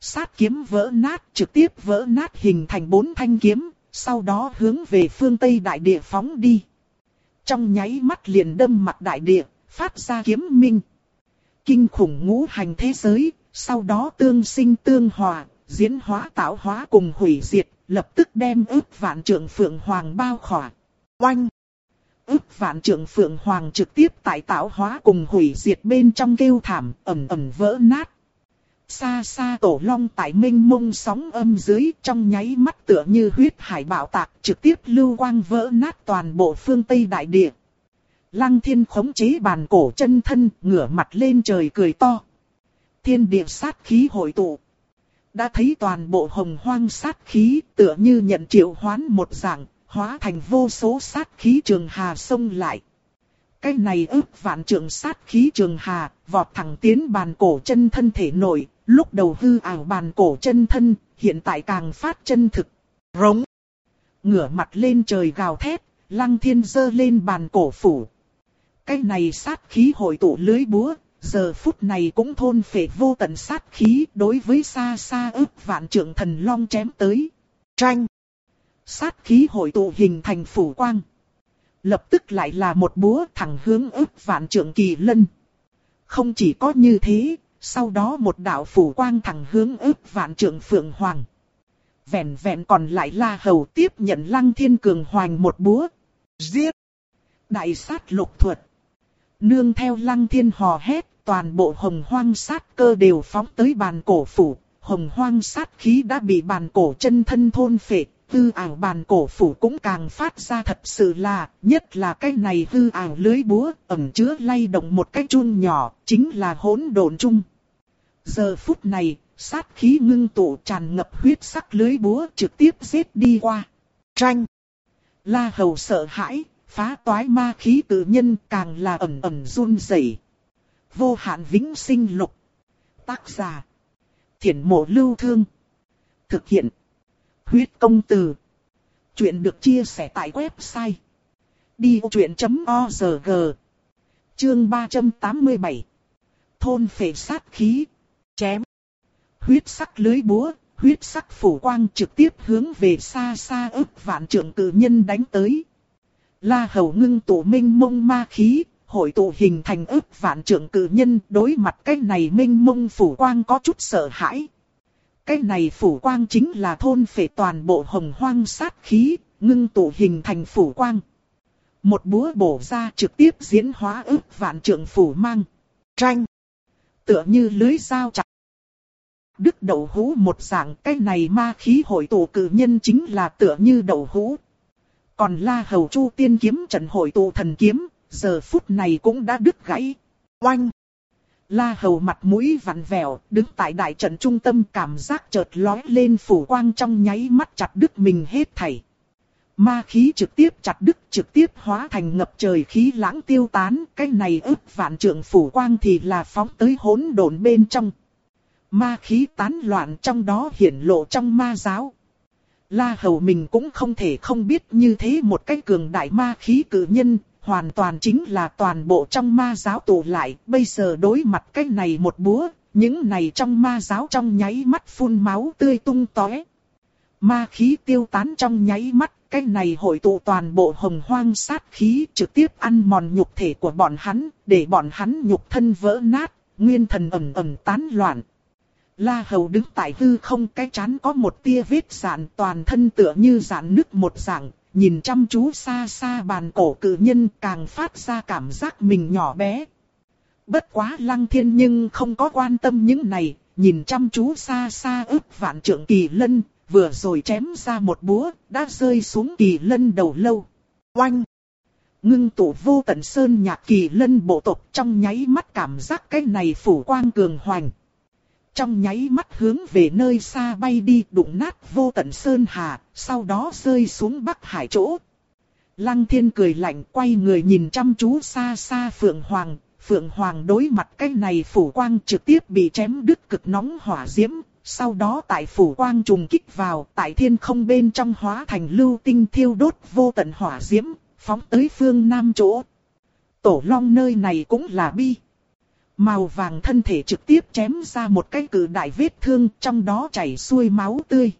[SPEAKER 1] Sát kiếm vỡ nát trực tiếp vỡ nát hình thành bốn thanh kiếm, sau đó hướng về phương Tây đại địa phóng đi. Trong nháy mắt liền đâm mặt đại địa, phát ra kiếm minh. Kinh khủng ngũ hành thế giới, sau đó tương sinh tương hòa, diễn hóa tạo hóa cùng hủy diệt, lập tức đem ước vạn trượng phượng hoàng bao khỏa. Oanh! ức vạn trượng phượng hoàng trực tiếp tại tạo hóa cùng hủy diệt bên trong kêu thảm, ẩm ẩm vỡ nát. Xa xa tổ long tại minh mông sóng âm dưới trong nháy mắt tựa như huyết hải bạo tạc trực tiếp lưu quang vỡ nát toàn bộ phương Tây đại địa. Lăng thiên khống chế bàn cổ chân thân ngửa mặt lên trời cười to. Thiên địa sát khí hội tụ. Đã thấy toàn bộ hồng hoang sát khí tựa như nhận triệu hoán một dạng hóa thành vô số sát khí trường hà sông lại. Cái này ước vạn trường sát khí trường hà, vọt thẳng tiến bàn cổ chân thân thể nổi, lúc đầu hư ảo bàn cổ chân thân, hiện tại càng phát chân thực. Rống. Ngửa mặt lên trời gào thét, lăng thiên dơ lên bàn cổ phủ. Cái này sát khí hội tụ lưới búa, giờ phút này cũng thôn phệ vô tận sát khí đối với xa xa ức vạn trượng thần long chém tới. Tranh sát khí hội tụ hình thành phủ quang. Lập tức lại là một búa thẳng hướng ức vạn trượng kỳ lân. Không chỉ có như thế, sau đó một đạo phủ quang thẳng hướng ức vạn trượng phượng hoàng. Vẹn vẹn còn lại la hầu tiếp nhận lăng thiên cường hoàng một búa. Giết! Đại sát lục thuật. Nương theo lăng thiên hò hét, toàn bộ hồng hoang sát cơ đều phóng tới bàn cổ phủ. Hồng hoang sát khí đã bị bàn cổ chân thân thôn phệ, hư ảo bàn cổ phủ cũng càng phát ra thật sự là, nhất là cái này hư ảo lưới búa, ẩm chứa lay động một cái chun nhỏ, chính là hỗn độn chung. Giờ phút này, sát khí ngưng tụ tràn ngập huyết sắc lưới búa trực tiếp giết đi qua. Tranh! La hầu sợ hãi, phá toái ma khí tự nhân càng là ẩm ẩm run rẩy. Vô hạn vĩnh sinh lục. Tác giả. Thiển mộ lưu thương. Thực hiện. Huyết công từ. Chuyện được chia sẻ tại website. Đi vô chuyện.org Chương 387 Thôn phệ sát khí. Chém. Huyết sắc lưới búa, huyết sắc phủ quang trực tiếp hướng về xa xa ức vạn trưởng cử nhân đánh tới. La hầu ngưng tụ minh mông ma khí, hội tụ hình thành ức vạn trưởng cử nhân đối mặt cái này minh mông phủ quang có chút sợ hãi. Cái này phủ quang chính là thôn phệ toàn bộ hồng hoang sát khí, ngưng tụ hình thành phủ quang. Một búa bổ ra trực tiếp diễn hóa ức vạn trưởng phủ mang. Tranh. Tựa như lưới dao chặt. Đức đậu hũ một dạng cái này ma khí hội tụ cử nhân chính là tựa như đậu hũ. Còn la hầu chu tiên kiếm trận hội tụ thần kiếm, giờ phút này cũng đã đứt gãy. Oanh! La hầu mặt mũi vặn vẹo, đứng tại đại trận trung tâm cảm giác chợt lói lên phủ quang trong nháy mắt chặt đứt mình hết thảy. Ma khí trực tiếp chặt đứt trực tiếp hóa thành ngập trời khí lãng tiêu tán, cái này ức vạn trượng phủ quang thì là phóng tới hỗn độn bên trong. Ma khí tán loạn trong đó hiển lộ trong ma giáo. La hầu mình cũng không thể không biết như thế một cái cường đại ma khí cử nhân, hoàn toàn chính là toàn bộ trong ma giáo tụ lại, bây giờ đối mặt cái này một búa, những này trong ma giáo trong nháy mắt phun máu tươi tung tóe. Ma khí tiêu tán trong nháy mắt, cái này hội tụ toàn bộ hồng hoang sát khí trực tiếp ăn mòn nhục thể của bọn hắn, để bọn hắn nhục thân vỡ nát, nguyên thần ầm ầm tán loạn. La Hầu đứng tại hư không cái chán có một tia vết sạn toàn thân tựa như sạn nước một dạng, nhìn chăm chú xa xa bàn cổ cử nhân càng phát ra cảm giác mình nhỏ bé. Bất quá lăng thiên nhưng không có quan tâm những này, nhìn chăm chú xa xa ức vạn trượng kỳ lân, vừa rồi chém ra một búa, đã rơi xuống kỳ lân đầu lâu. Oanh! Ngưng tụ vô tận sơn nhạc kỳ lân bộ tộc trong nháy mắt cảm giác cái này phủ quang cường hoành. Trong nháy mắt hướng về nơi xa bay đi đụng nát vô tận sơn hà, sau đó rơi xuống bắc hải chỗ. Lăng thiên cười lạnh quay người nhìn chăm chú xa xa Phượng Hoàng, Phượng Hoàng đối mặt cái này phủ quang trực tiếp bị chém đứt cực nóng hỏa diễm, sau đó tại phủ quang trùng kích vào, tại thiên không bên trong hóa thành lưu tinh thiêu đốt vô tận hỏa diễm, phóng tới phương nam chỗ. Tổ long nơi này cũng là bi. Màu vàng thân thể trực tiếp chém ra một cái cử đại vết thương trong đó chảy xuôi máu tươi.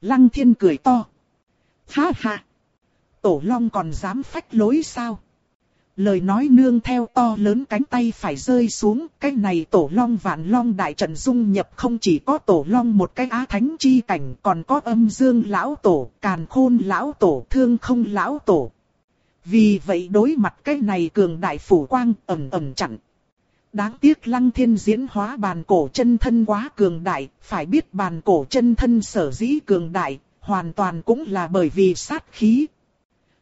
[SPEAKER 1] Lăng thiên cười to. Ha ha. Tổ long còn dám phách lối sao? Lời nói nương theo to lớn cánh tay phải rơi xuống, cái này tổ long vạn long đại trận dung nhập không chỉ có tổ long một cái á thánh chi cảnh, còn có âm dương lão tổ, càn khôn lão tổ, thương không lão tổ. Vì vậy đối mặt cái này cường đại phủ quang ẩm ẩm chặn. Đáng tiếc lăng thiên diễn hóa bàn cổ chân thân quá cường đại, phải biết bàn cổ chân thân sở dĩ cường đại, hoàn toàn cũng là bởi vì sát khí.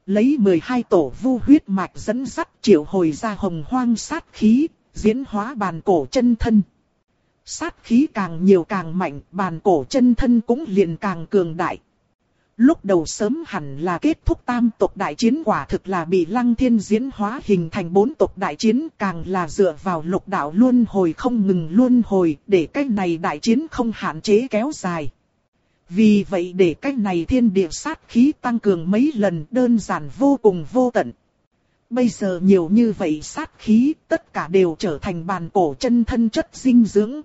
[SPEAKER 1] Lấy 12 tổ vu huyết mạch dẫn dắt triệu hồi ra hồng hoang sát khí, diễn hóa bàn cổ chân thân. Sát khí càng nhiều càng mạnh, bàn cổ chân thân cũng liền càng cường đại. Lúc đầu sớm hẳn là kết thúc tam tộc đại chiến quả thực là bị lăng thiên diễn hóa hình thành bốn tộc đại chiến, càng là dựa vào lục đạo luôn hồi không ngừng luôn hồi để cách này đại chiến không hạn chế kéo dài. Vì vậy để cách này thiên địa sát khí tăng cường mấy lần đơn giản vô cùng vô tận. Bây giờ nhiều như vậy sát khí, tất cả đều trở thành bàn cổ chân thân chất dinh dưỡng.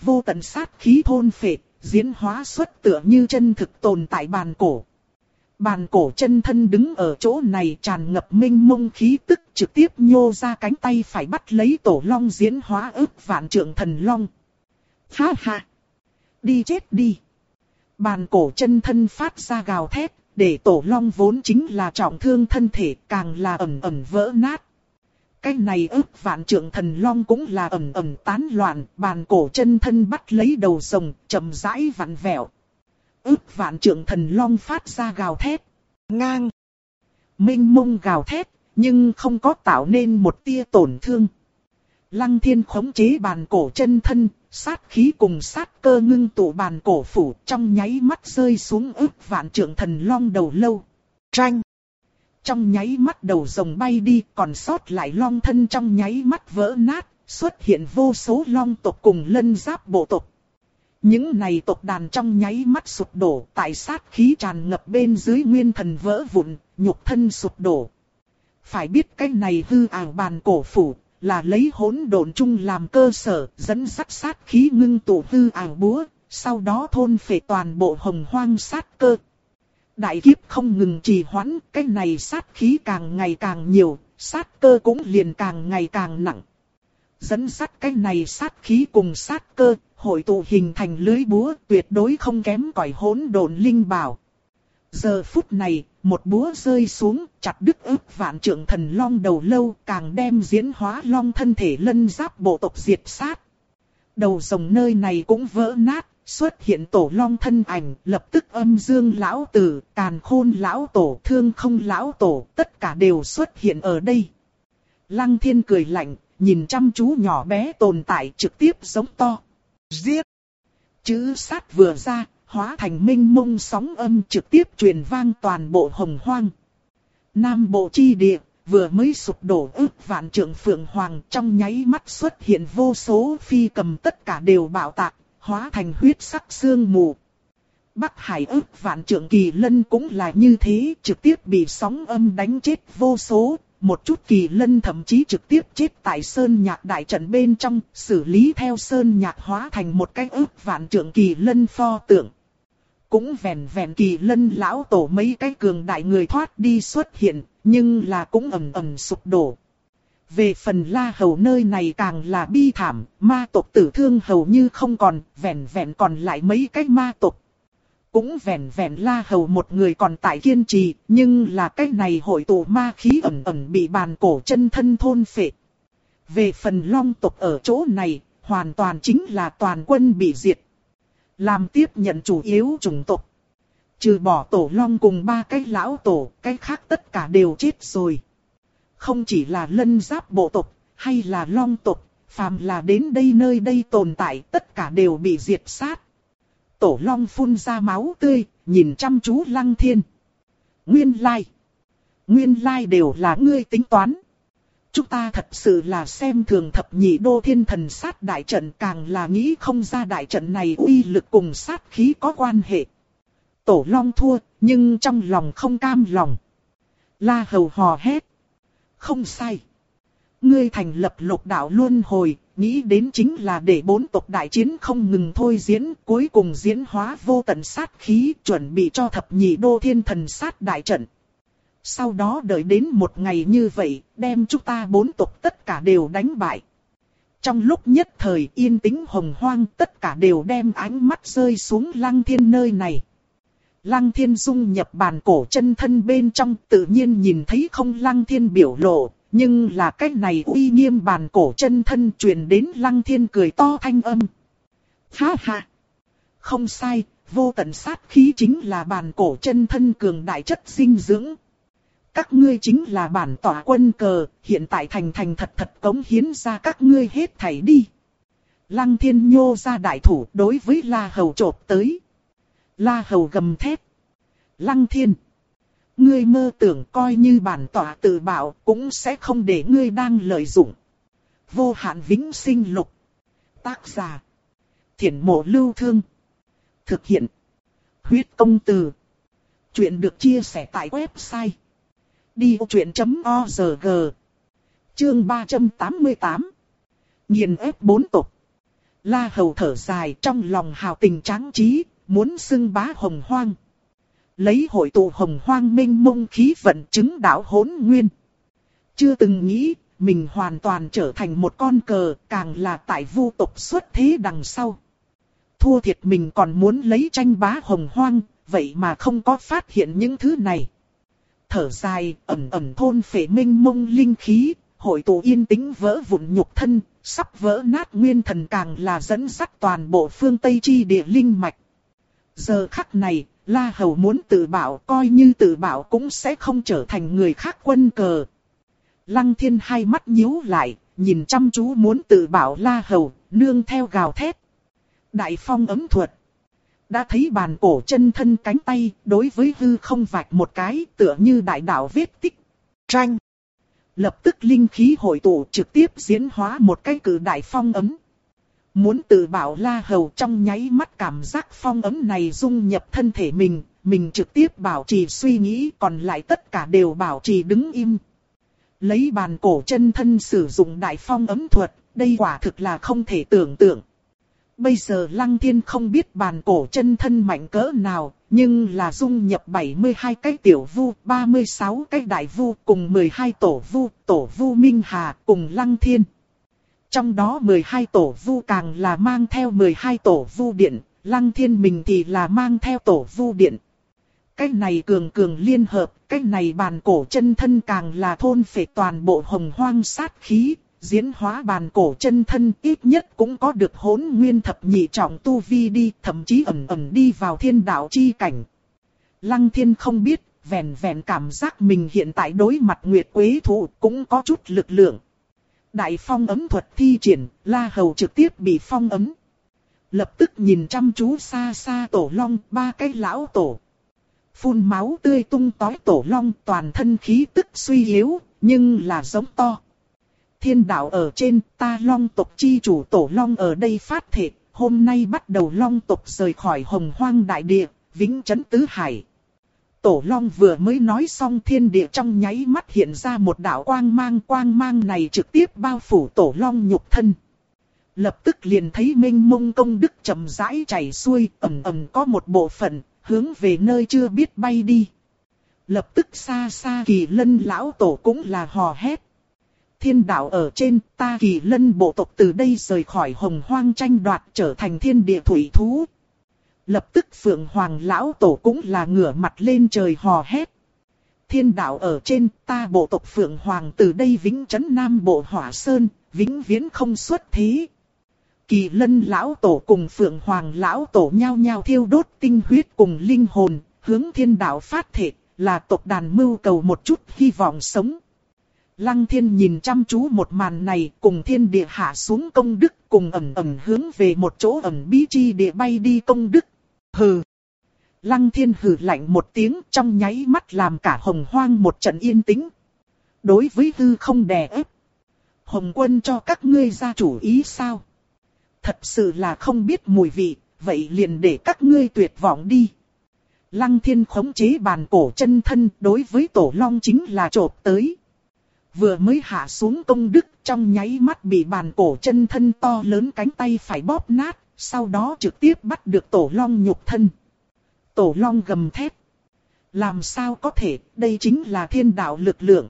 [SPEAKER 1] Vô tận sát khí thôn phệ diễn hóa xuất tựa như chân thực tồn tại bàn cổ. Bàn cổ chân thân đứng ở chỗ này tràn ngập minh mông khí tức trực tiếp nhô ra cánh tay phải bắt lấy tổ long diễn hóa ức vạn trượng thần long. Ha ha! Đi chết đi! Bàn cổ chân thân phát ra gào thét, để tổ long vốn chính là trọng thương thân thể càng là ẩm ẩm vỡ nát. Cái này ức vạn trượng thần long cũng là ẩm ẩm tán loạn, bàn cổ chân thân bắt lấy đầu rồng, chậm rãi vặn vẹo. Ức vạn trượng thần long phát ra gào thét, ngang. Minh mông gào thét, nhưng không có tạo nên một tia tổn thương. Lăng thiên khống chế bàn cổ chân thân, sát khí cùng sát cơ ngưng tụ bàn cổ phủ trong nháy mắt rơi xuống ức vạn trượng thần long đầu lâu. Tranh! Trong nháy mắt đầu rồng bay đi còn sót lại long thân trong nháy mắt vỡ nát, xuất hiện vô số long tộc cùng lân giáp bộ tộc. Những này tộc đàn trong nháy mắt sụp đổ tại sát khí tràn ngập bên dưới nguyên thần vỡ vụn, nhục thân sụp đổ. Phải biết cái này hư ảo bàn cổ phủ, là lấy hỗn độn chung làm cơ sở, dẫn sắt sát khí ngưng tụ hư ảo búa, sau đó thôn phệ toàn bộ hồng hoang sát cơ. Đại kiếp không ngừng trì hoãn, cái này sát khí càng ngày càng nhiều, sát cơ cũng liền càng ngày càng nặng. Dẫn sát cái này sát khí cùng sát cơ, hội tụ hình thành lưới búa tuyệt đối không kém cỏi hỗn độn linh bảo. Giờ phút này, một búa rơi xuống, chặt đứt ức vạn trượng thần long đầu lâu, càng đem diễn hóa long thân thể lân giáp bộ tộc diệt sát. Đầu rồng nơi này cũng vỡ nát, xuất hiện tổ long thân ảnh, lập tức âm dương lão tử, càn khôn lão tổ, thương không lão tổ, tất cả đều xuất hiện ở đây. Lăng thiên cười lạnh, nhìn chăm chú nhỏ bé tồn tại trực tiếp giống to. Giết! Chữ sát vừa ra, hóa thành minh mông sóng âm trực tiếp truyền vang toàn bộ hồng hoang. Nam bộ chi địa, vừa mới sụp đổ ước vạn trượng phượng hoàng trong nháy mắt xuất hiện vô số phi cầm tất cả đều bạo tạc, hóa thành huyết sắc xương mù. Bắc Hải ước vạn trưởng kỳ lân cũng là như thế, trực tiếp bị sóng âm đánh chết vô số, một chút kỳ lân thậm chí trực tiếp chết tại sơn nhạc đại trận bên trong, xử lý theo sơn nhạc hóa thành một cái ước vạn trưởng kỳ lân pho tượng. Cũng vẹn vẹn kỳ lân lão tổ mấy cái cường đại người thoát đi xuất hiện, nhưng là cũng ầm ầm sụp đổ. Về phần la hầu nơi này càng là bi thảm, ma tộc tử thương hầu như không còn, vẹn vẹn còn lại mấy cái ma tộc. Cũng vẹn vẹn la hầu một người còn tại kiên trì, nhưng là cái này hội tụ ma khí ẩn ẩn bị bàn cổ chân thân thôn phệ. Về phần long tộc ở chỗ này, hoàn toàn chính là toàn quân bị diệt. Làm tiếp nhận chủ yếu chủng tộc. Trừ bỏ tổ long cùng ba cái lão tổ, cái khác tất cả đều chết rồi. Không chỉ là lân giáp bộ tộc, hay là long tộc, phàm là đến đây nơi đây tồn tại tất cả đều bị diệt sát. Tổ long phun ra máu tươi, nhìn chăm chú lăng thiên. Nguyên lai. Nguyên lai đều là ngươi tính toán. Chúng ta thật sự là xem thường thập nhị đô thiên thần sát đại trận càng là nghĩ không ra đại trận này uy lực cùng sát khí có quan hệ. Tổ long thua, nhưng trong lòng không cam lòng. La hầu hò hét. Không sai. Ngươi thành lập lục đạo luân hồi, nghĩ đến chính là để bốn tộc đại chiến không ngừng thôi diễn, cuối cùng diễn hóa vô tận sát khí, chuẩn bị cho thập nhị đô thiên thần sát đại trận. Sau đó đợi đến một ngày như vậy, đem chúng ta bốn tộc tất cả đều đánh bại. Trong lúc nhất thời yên tĩnh hồng hoang tất cả đều đem ánh mắt rơi xuống lăng thiên nơi này. Lăng thiên dung nhập bàn cổ chân thân bên trong tự nhiên nhìn thấy không lăng thiên biểu lộ, nhưng là cách này uy nghiêm bàn cổ chân thân truyền đến lăng thiên cười to thanh âm. Ha ha! Không sai, vô tận sát khí chính là bàn cổ chân thân cường đại chất dinh dưỡng. Các ngươi chính là bản tỏa quân cờ, hiện tại thành thành thật thật cống hiến ra các ngươi hết thảy đi. Lăng thiên nhô ra đại thủ đối với La Hầu trộp tới. La Hầu gầm thét. Lăng thiên. Ngươi mơ tưởng coi như bản tỏa tự bảo cũng sẽ không để ngươi đang lợi dụng. Vô hạn vĩnh sinh lục. Tác giả. Thiển mộ lưu thương. Thực hiện. Huyết công từ. Chuyện được chia sẻ tại website. Đi vô chuyện.org Chương 388 Nhìn ép bốn tục. La hầu thở dài trong lòng hào tình tráng trí, muốn xưng bá hồng hoang. Lấy hội tụ hồng hoang minh mông khí vận chứng đạo hỗn nguyên. Chưa từng nghĩ, mình hoàn toàn trở thành một con cờ, càng là tại vu tộc xuất thế đằng sau. Thua thiệt mình còn muốn lấy tranh bá hồng hoang, vậy mà không có phát hiện những thứ này thở dài, ẩm ẩm thôn phệ minh mông linh khí, hội tụ yên tĩnh vỡ vụn nhục thân, sắp vỡ nát nguyên thần càng là dẫn dắt toàn bộ phương Tây chi địa linh mạch. Giờ khắc này, La Hầu muốn tự bảo coi như tự bảo cũng sẽ không trở thành người khác quân cờ. Lăng thiên hai mắt nhíu lại, nhìn chăm chú muốn tự bảo La Hầu, nương theo gào thét. Đại phong ấm thuật. Đã thấy bàn cổ chân thân cánh tay, đối với hư không vạch một cái, tựa như đại đạo vết tích. Tranh. Lập tức linh khí hội tụ trực tiếp diễn hóa một cái cử đại phong ấm. Muốn tự bảo la hầu trong nháy mắt cảm giác phong ấm này dung nhập thân thể mình, mình trực tiếp bảo trì suy nghĩ còn lại tất cả đều bảo trì đứng im. Lấy bàn cổ chân thân sử dụng đại phong ấm thuật, đây quả thực là không thể tưởng tượng. Bây giờ Lăng Thiên không biết bàn cổ chân thân mạnh cỡ nào, Nhưng là dung nhập 72 cái tiểu vu, 36 cái đại vu cùng 12 tổ vu, tổ vu Minh Hà cùng Lăng Thiên. Trong đó 12 tổ vu càng là mang theo 12 tổ vu điện, Lăng Thiên mình thì là mang theo tổ vu điện. Cái này cường cường liên hợp, cái này bàn cổ chân thân càng là thôn phệ toàn bộ hồng hoang sát khí, diễn hóa bàn cổ chân thân ít nhất cũng có được hỗn nguyên thập nhị trọng tu vi đi, thậm chí ẩn ẩn đi vào thiên đạo chi cảnh. Lăng thiên không biết, vẹn vẹn cảm giác mình hiện tại đối mặt Nguyệt Quế Thụ cũng có chút lực lượng. Đại phong ấm thuật thi triển, La Hầu trực tiếp bị phong ấm. Lập tức nhìn chăm chú xa xa tổ long, ba cái lão tổ. Phun máu tươi tung tói tổ long toàn thân khí tức suy yếu, nhưng là giống to. Thiên đạo ở trên, ta long tộc chi chủ tổ long ở đây phát thệ, hôm nay bắt đầu long tộc rời khỏi hồng hoang đại địa, vĩnh chấn tứ hải. Tổ long vừa mới nói xong thiên địa trong nháy mắt hiện ra một đạo quang mang quang mang này trực tiếp bao phủ tổ long nhục thân. Lập tức liền thấy minh mông công đức chậm rãi chảy xuôi, ầm ầm có một bộ phận, hướng về nơi chưa biết bay đi. Lập tức xa xa kỳ lân lão tổ cũng là hò hét. Thiên đạo ở trên, ta kỳ lân bộ tộc từ đây rời khỏi hồng hoang tranh đoạt trở thành thiên địa thủy thú. Lập tức phượng hoàng lão tổ cũng là ngửa mặt lên trời hò hét. Thiên đạo ở trên, ta bộ tộc phượng hoàng từ đây vĩnh chấn nam bộ hỏa sơn, vĩnh viễn không xuất thế. Kỳ lân lão tổ cùng phượng hoàng lão tổ nhau nhau thiêu đốt tinh huyết cùng linh hồn, hướng thiên đạo phát thể, là tộc đàn mưu cầu một chút hy vọng sống. Lăng thiên nhìn chăm chú một màn này cùng thiên địa hạ xuống công đức cùng ẩm ẩm hướng về một chỗ ẩm bí chi địa bay đi công đức. Hừ. Lăng thiên hừ lạnh một tiếng trong nháy mắt làm cả hồng hoang một trận yên tĩnh. Đối với hư không đè ép. Hồng quân cho các ngươi ra chủ ý sao? Thật sự là không biết mùi vị, vậy liền để các ngươi tuyệt vọng đi. Lăng thiên khống chế bàn cổ chân thân đối với tổ long chính là trộp tới. Vừa mới hạ xuống công đức trong nháy mắt bị bàn cổ chân thân to lớn cánh tay phải bóp nát, sau đó trực tiếp bắt được tổ long nhục thân. Tổ long gầm thét. Làm sao có thể, đây chính là thiên đạo lực lượng.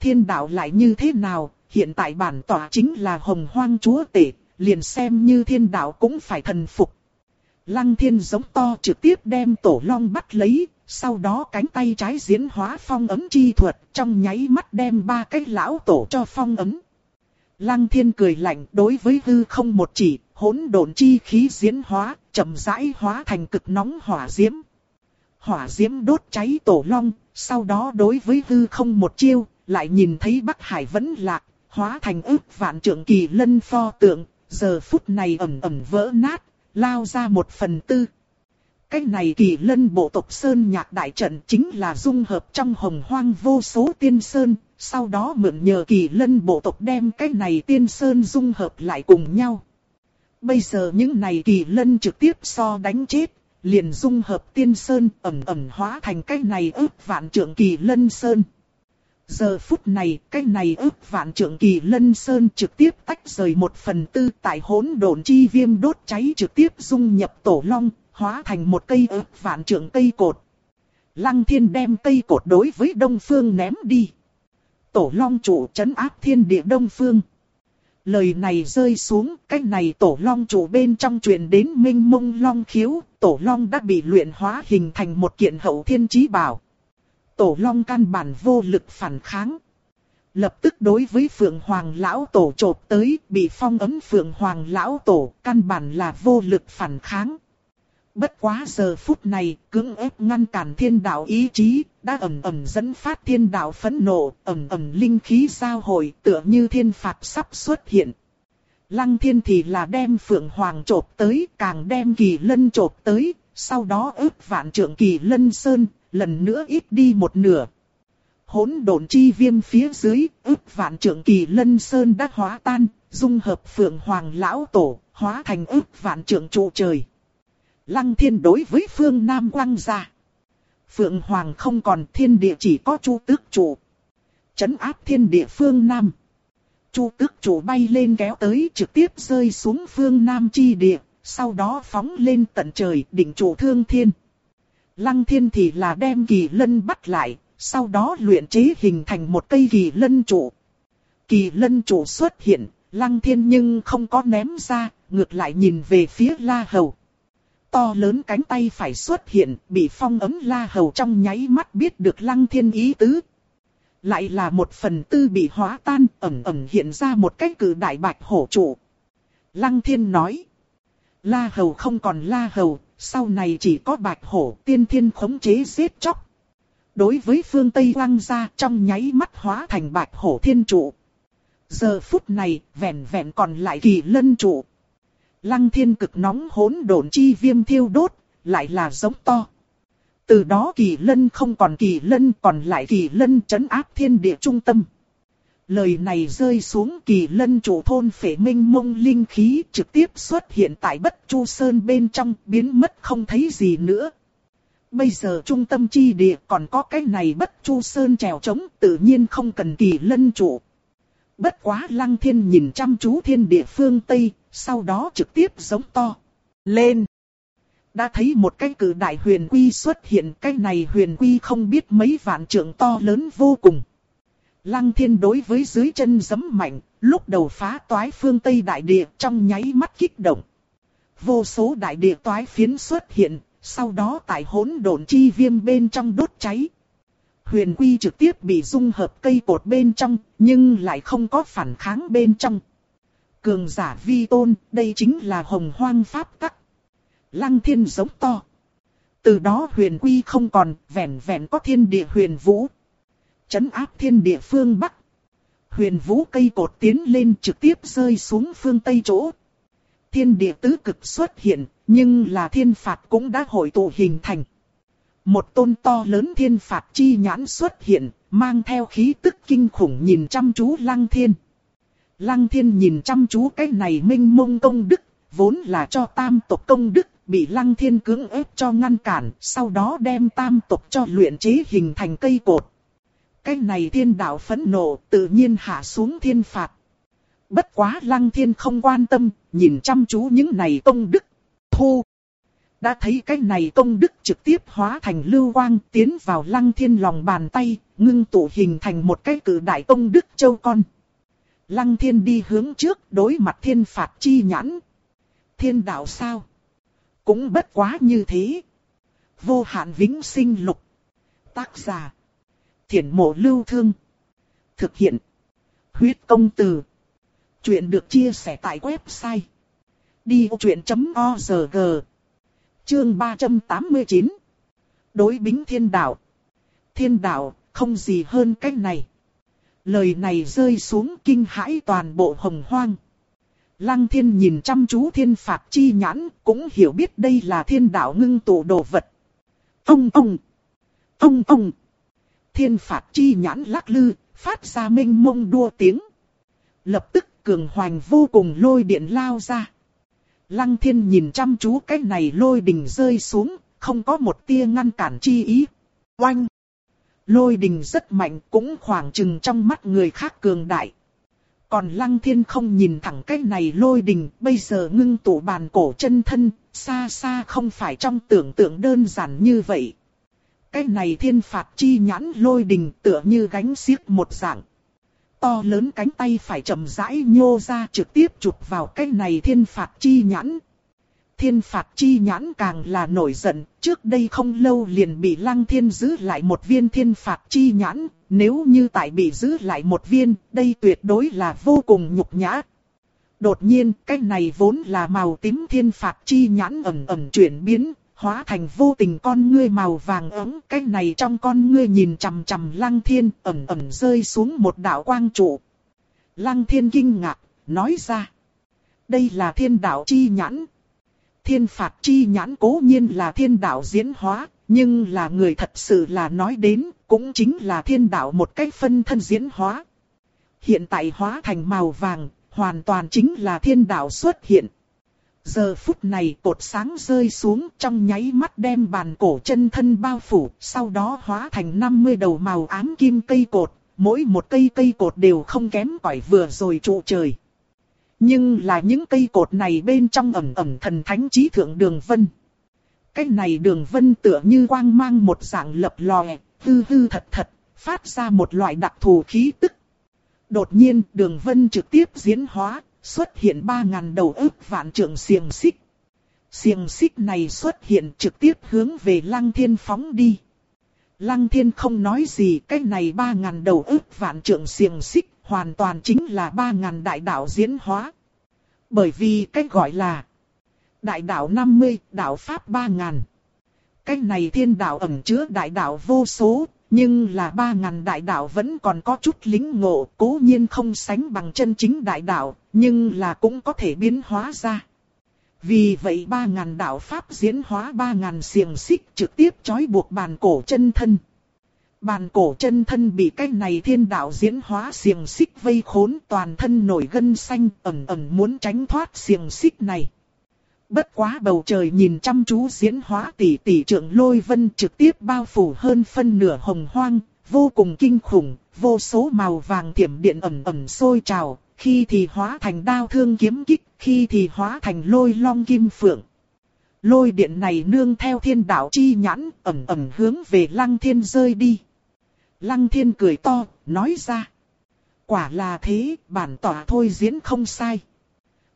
[SPEAKER 1] Thiên đạo lại như thế nào, hiện tại bản tỏa chính là hồng hoang chúa tể, liền xem như thiên đạo cũng phải thần phục. Lăng thiên giống to trực tiếp đem tổ long bắt lấy, sau đó cánh tay trái diễn hóa phong ấm chi thuật, trong nháy mắt đem ba cái lão tổ cho phong ấm. Lăng thiên cười lạnh đối với hư không một chỉ, hỗn độn chi khí diễn hóa, chậm rãi hóa thành cực nóng hỏa diễm. Hỏa diễm đốt cháy tổ long, sau đó đối với hư không một chiêu, lại nhìn thấy Bắc Hải vẫn lạc, hóa thành ước vạn trượng kỳ lân pho tượng, giờ phút này ẩm ẩm vỡ nát, lao ra một phần tư. Cái này kỳ lân bộ tộc Sơn Nhạc Đại Trận chính là dung hợp trong hồng hoang vô số tiên sơn, sau đó mượn nhờ kỳ lân bộ tộc đem cái này tiên sơn dung hợp lại cùng nhau. Bây giờ những này kỳ lân trực tiếp so đánh chết, liền dung hợp tiên sơn ẩm ẩm hóa thành cái này ước vạn trưởng kỳ lân sơn. Giờ phút này, cái này ước vạn trưởng kỳ lân sơn trực tiếp tách rời một phần tư tại hỗn độn chi viêm đốt cháy trực tiếp dung nhập tổ long, hóa thành một cây ớt vạn trượng cây cột. Lăng thiên đem cây cột đối với đông phương ném đi. Tổ long chủ chấn áp thiên địa đông phương. Lời này rơi xuống, cái này tổ long chủ bên trong truyền đến minh mông long khiếu, tổ long đã bị luyện hóa hình thành một kiện hậu thiên trí bảo. Tổ long căn bản vô lực phản kháng. Lập tức đối với Phượng Hoàng Lão Tổ trộp tới, bị phong ấm Phượng Hoàng Lão Tổ, căn bản là vô lực phản kháng. Bất quá giờ phút này, cưỡng ép ngăn cản thiên đạo ý chí, đã ầm ầm dẫn phát thiên đạo phẫn nộ, ầm ầm linh khí giao hồi tựa như thiên phạt sắp xuất hiện. Lăng thiên thì là đem Phượng Hoàng trộp tới, càng đem kỳ lân trộp tới, sau đó ước vạn trưởng kỳ lân sơn, lần nữa ít đi một nửa. Hỗn độn chi viêm phía dưới, ước vạn trưởng kỳ lân sơn đã hóa tan, dung hợp phượng hoàng lão tổ, hóa thành ước vạn trưởng trụ trời. Lăng thiên đối với phương Nam quăng ra. Phượng hoàng không còn thiên địa chỉ có chu tước chủ, Chấn áp thiên địa phương Nam. Chu tước chủ bay lên kéo tới trực tiếp rơi xuống phương Nam chi địa, sau đó phóng lên tận trời đỉnh chủ thương thiên. Lăng thiên thì là đem kỳ lân bắt lại, sau đó luyện chế hình thành một cây kỳ lân trụ. Kỳ lân trụ xuất hiện, lăng thiên nhưng không có ném ra, ngược lại nhìn về phía la hầu. To lớn cánh tay phải xuất hiện, bị phong ấm la hầu trong nháy mắt biết được lăng thiên ý tứ. Lại là một phần tư bị hóa tan, ẩm ẩm hiện ra một cái cử đại bạch hổ trụ. Lăng thiên nói. La hầu không còn la hầu, sau này chỉ có bạch hổ tiên thiên khống chế giết chóc. Đối với phương Tây lăng ra trong nháy mắt hóa thành bạch hổ thiên trụ. Giờ phút này, vẹn vẹn còn lại kỳ lân trụ. Lăng thiên cực nóng hỗn độn chi viêm thiêu đốt, lại là giống to. Từ đó kỳ lân không còn kỳ lân còn lại kỳ lân chấn áp thiên địa trung tâm. Lời này rơi xuống kỳ lân chủ thôn phệ minh mông linh khí trực tiếp xuất hiện tại bất chu sơn bên trong biến mất không thấy gì nữa. Bây giờ trung tâm chi địa còn có cái này bất chu sơn trèo trống tự nhiên không cần kỳ lân chủ. Bất quá lăng thiên nhìn chăm chú thiên địa phương Tây, sau đó trực tiếp giống to. Lên! Đã thấy một cái cử đại huyền quy xuất hiện, cái này huyền quy không biết mấy vạn trượng to lớn vô cùng. Lăng thiên đối với dưới chân giấm mạnh, lúc đầu phá toái phương Tây đại địa trong nháy mắt kích động. Vô số đại địa toái phiến xuất hiện, sau đó tại hỗn độn chi viêm bên trong đốt cháy. Huyền quy trực tiếp bị dung hợp cây cột bên trong, nhưng lại không có phản kháng bên trong. Cường giả vi tôn, đây chính là hồng hoang pháp tắc. Lăng thiên giống to. Từ đó huyền quy không còn, vẹn vẹn có thiên địa huyền vũ. Chấn áp thiên địa phương Bắc. Huyền vũ cây cột tiến lên trực tiếp rơi xuống phương Tây chỗ. Thiên địa tứ cực xuất hiện, nhưng là thiên phạt cũng đã hội tụ hình thành. Một tôn to lớn thiên phạt chi nhãn xuất hiện, mang theo khí tức kinh khủng nhìn chăm chú lăng thiên. Lăng thiên nhìn chăm chú cái này minh mông công đức, vốn là cho tam tộc công đức, bị lăng thiên cưỡng ép cho ngăn cản, sau đó đem tam tộc cho luyện chế hình thành cây cột. Cái này thiên đạo phẫn nộ, tự nhiên hạ xuống thiên phạt. Bất quá lăng thiên không quan tâm, nhìn chăm chú những này công đức. Thu. Đã thấy cái này công đức trực tiếp hóa thành lưu quang tiến vào lăng thiên lòng bàn tay, ngưng tụ hình thành một cái cử đại công đức châu con. Lăng thiên đi hướng trước đối mặt thiên phạt chi nhãn. Thiên đạo sao? Cũng bất quá như thế. Vô hạn vĩnh sinh lục. Tác giả. Thiển mộ lưu thương. Thực hiện. Huyết công từ. Chuyện được chia sẻ tại website. Đi vô chuyện.org Chương 389 Đối bính thiên đạo Thiên đạo, không gì hơn cách này. Lời này rơi xuống kinh hãi toàn bộ hồng hoang. Lăng thiên nhìn chăm chú thiên phạt chi nhãn, cũng hiểu biết đây là thiên đạo ngưng tụ đồ vật. Ông ông! Ông ông! Thiên phạt chi nhãn lắc lư, phát ra minh mông đua tiếng. Lập tức cường hoành vô cùng lôi điện lao ra. Lăng thiên nhìn chăm chú cái này lôi đình rơi xuống, không có một tia ngăn cản chi ý. Oanh! Lôi đình rất mạnh cũng khoảng chừng trong mắt người khác cường đại. Còn lăng thiên không nhìn thẳng cái này lôi đình, bây giờ ngưng tụ bàn cổ chân thân, xa xa không phải trong tưởng tượng đơn giản như vậy. Cái này thiên phạt chi nhãn lôi đình tựa như gánh xiếc một dạng. To lớn cánh tay phải chậm rãi nhô ra trực tiếp chụp vào cái này thiên phạt chi nhãn. Thiên phạt chi nhãn càng là nổi giận, trước đây không lâu liền bị lăng thiên giữ lại một viên thiên phạt chi nhãn, nếu như tại bị giữ lại một viên, đây tuyệt đối là vô cùng nhục nhã. Đột nhiên, cái này vốn là màu tím thiên phạt chi nhãn ẩn ẩn chuyển biến, hóa thành vô tình con ngươi màu vàng ấm. Cái này trong con ngươi nhìn chằm chằm lăng thiên, ẩn ẩn rơi xuống một đạo quang trụ. Lăng thiên kinh ngạc, nói ra. Đây là thiên đạo chi nhãn. Thiên phạt chi nhãn cố nhiên là thiên đạo diễn hóa, nhưng là người thật sự là nói đến, cũng chính là thiên đạo một cách phân thân diễn hóa. Hiện tại hóa thành màu vàng, hoàn toàn chính là thiên đạo xuất hiện. Giờ phút này cột sáng rơi xuống trong nháy mắt đem bàn cổ chân thân bao phủ, sau đó hóa thành 50 đầu màu ám kim cây cột, mỗi một cây cây cột đều không kém cỏi vừa rồi trụ trời. Nhưng là những cây cột này bên trong ẩm ẩm thần thánh trí thượng đường vân. cái này đường vân tựa như quang mang một dạng lập lòe, hư hư thật thật, phát ra một loại đặc thù khí tức. Đột nhiên đường vân trực tiếp diễn hóa, xuất hiện ba ngàn đầu ức vạn trượng xiềng xích. Xiềng xích này xuất hiện trực tiếp hướng về lăng thiên phóng đi. Lăng thiên không nói gì, cái này ba ngàn đầu ức vạn trượng xiềng xích hoàn toàn chính là ba ngàn đại đạo diễn hóa. Bởi vì cách gọi là đại đạo 50, đạo pháp 3 ngàn. Cách này thiên đạo ẩn chứa đại đạo vô số, nhưng là ba ngàn đại đạo vẫn còn có chút lính ngộ, cố nhiên không sánh bằng chân chính đại đạo, nhưng là cũng có thể biến hóa ra. Vì vậy ba ngàn đạo pháp diễn hóa ba ngàn xiềng xích trực tiếp trói buộc bàn cổ chân thân. Bàn cổ chân thân bị cái này thiên đạo diễn hóa xiềng xích vây khốn toàn thân nổi gân xanh ẩn ẩn muốn tránh thoát xiềng xích này. Bất quá bầu trời nhìn chăm chú diễn hóa tỷ tỷ trưởng lôi vân trực tiếp bao phủ hơn phân nửa hồng hoang, vô cùng kinh khủng, vô số màu vàng thiểm điện ẩn ẩn sôi trào, khi thì hóa thành đao thương kiếm kích, khi thì hóa thành lôi long kim phượng. Lôi điện này nương theo thiên đạo chi nhãn, ẩn ẩn hướng về lăng thiên rơi đi. Lăng thiên cười to, nói ra. Quả là thế, bản tỏa thôi diễn không sai.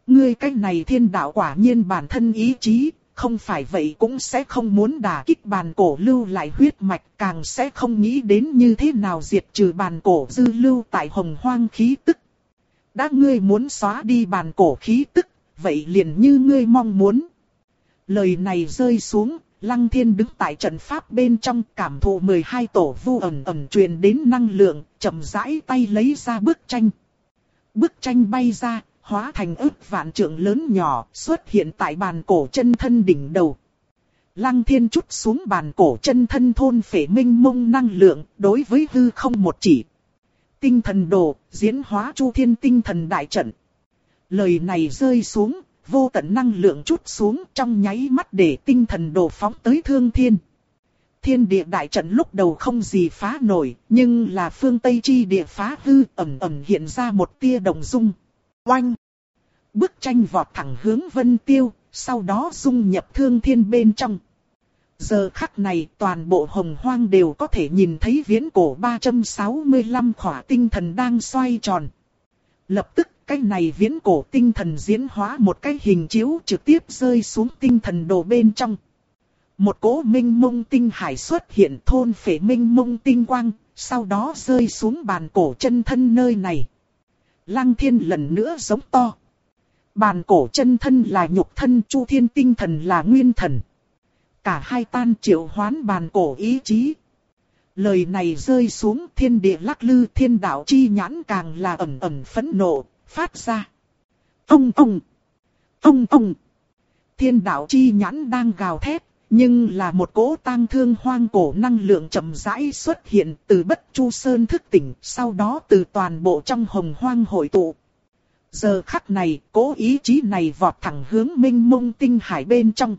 [SPEAKER 1] Ngươi cách này thiên đạo quả nhiên bản thân ý chí, không phải vậy cũng sẽ không muốn đả kích bàn cổ lưu lại huyết mạch, càng sẽ không nghĩ đến như thế nào diệt trừ bàn cổ dư lưu tại hồng hoang khí tức. Đã ngươi muốn xóa đi bàn cổ khí tức, vậy liền như ngươi mong muốn. Lời này rơi xuống, Lăng Thiên đứng tại trận pháp bên trong cảm thụ 12 tổ vu ẩn ẩn truyền đến năng lượng, chậm rãi tay lấy ra bức tranh. Bức tranh bay ra, hóa thành ức vạn trượng lớn nhỏ, xuất hiện tại bàn cổ chân thân đỉnh đầu. Lăng thiên chút xuống bàn cổ chân thân thôn phệ minh mông năng lượng, đối với hư không một chỉ. Tinh thần đồ, diễn hóa chu thiên tinh thần đại trận. Lời này rơi xuống, vô tận năng lượng chút xuống trong nháy mắt để tinh thần đồ phóng tới thương thiên. Thiên địa đại trận lúc đầu không gì phá nổi, nhưng là phương Tây chi địa phá hư ẩm ẩm hiện ra một tia đồng dung. Oanh! Bức tranh vọt thẳng hướng vân tiêu, sau đó dung nhập thương thiên bên trong. Giờ khắc này toàn bộ hồng hoang đều có thể nhìn thấy viễn cổ 365 khỏa tinh thần đang xoay tròn. Lập tức cái này viễn cổ tinh thần diễn hóa một cái hình chiếu trực tiếp rơi xuống tinh thần đồ bên trong. Một cỗ minh mông tinh hải xuất hiện thôn phệ minh mông tinh quang, sau đó rơi xuống bàn cổ chân thân nơi này. Lăng thiên lần nữa giống to. Bàn cổ chân thân là nhục thân, chu thiên tinh thần là nguyên thần. Cả hai tan triệu hoán bàn cổ ý chí. Lời này rơi xuống thiên địa lắc lư thiên đạo chi nhãn càng là ẩm ẩm phẫn nộ, phát ra. Ông ông! Ông ông! Thiên đạo chi nhãn đang gào thét, nhưng là một cỗ tang thương hoang cổ năng lượng chậm rãi xuất hiện từ bất chu sơn thức tỉnh, sau đó từ toàn bộ trong hồng hoang hội tụ. Giờ khắc này, cố ý chí này vọt thẳng hướng minh mông tinh hải bên trong.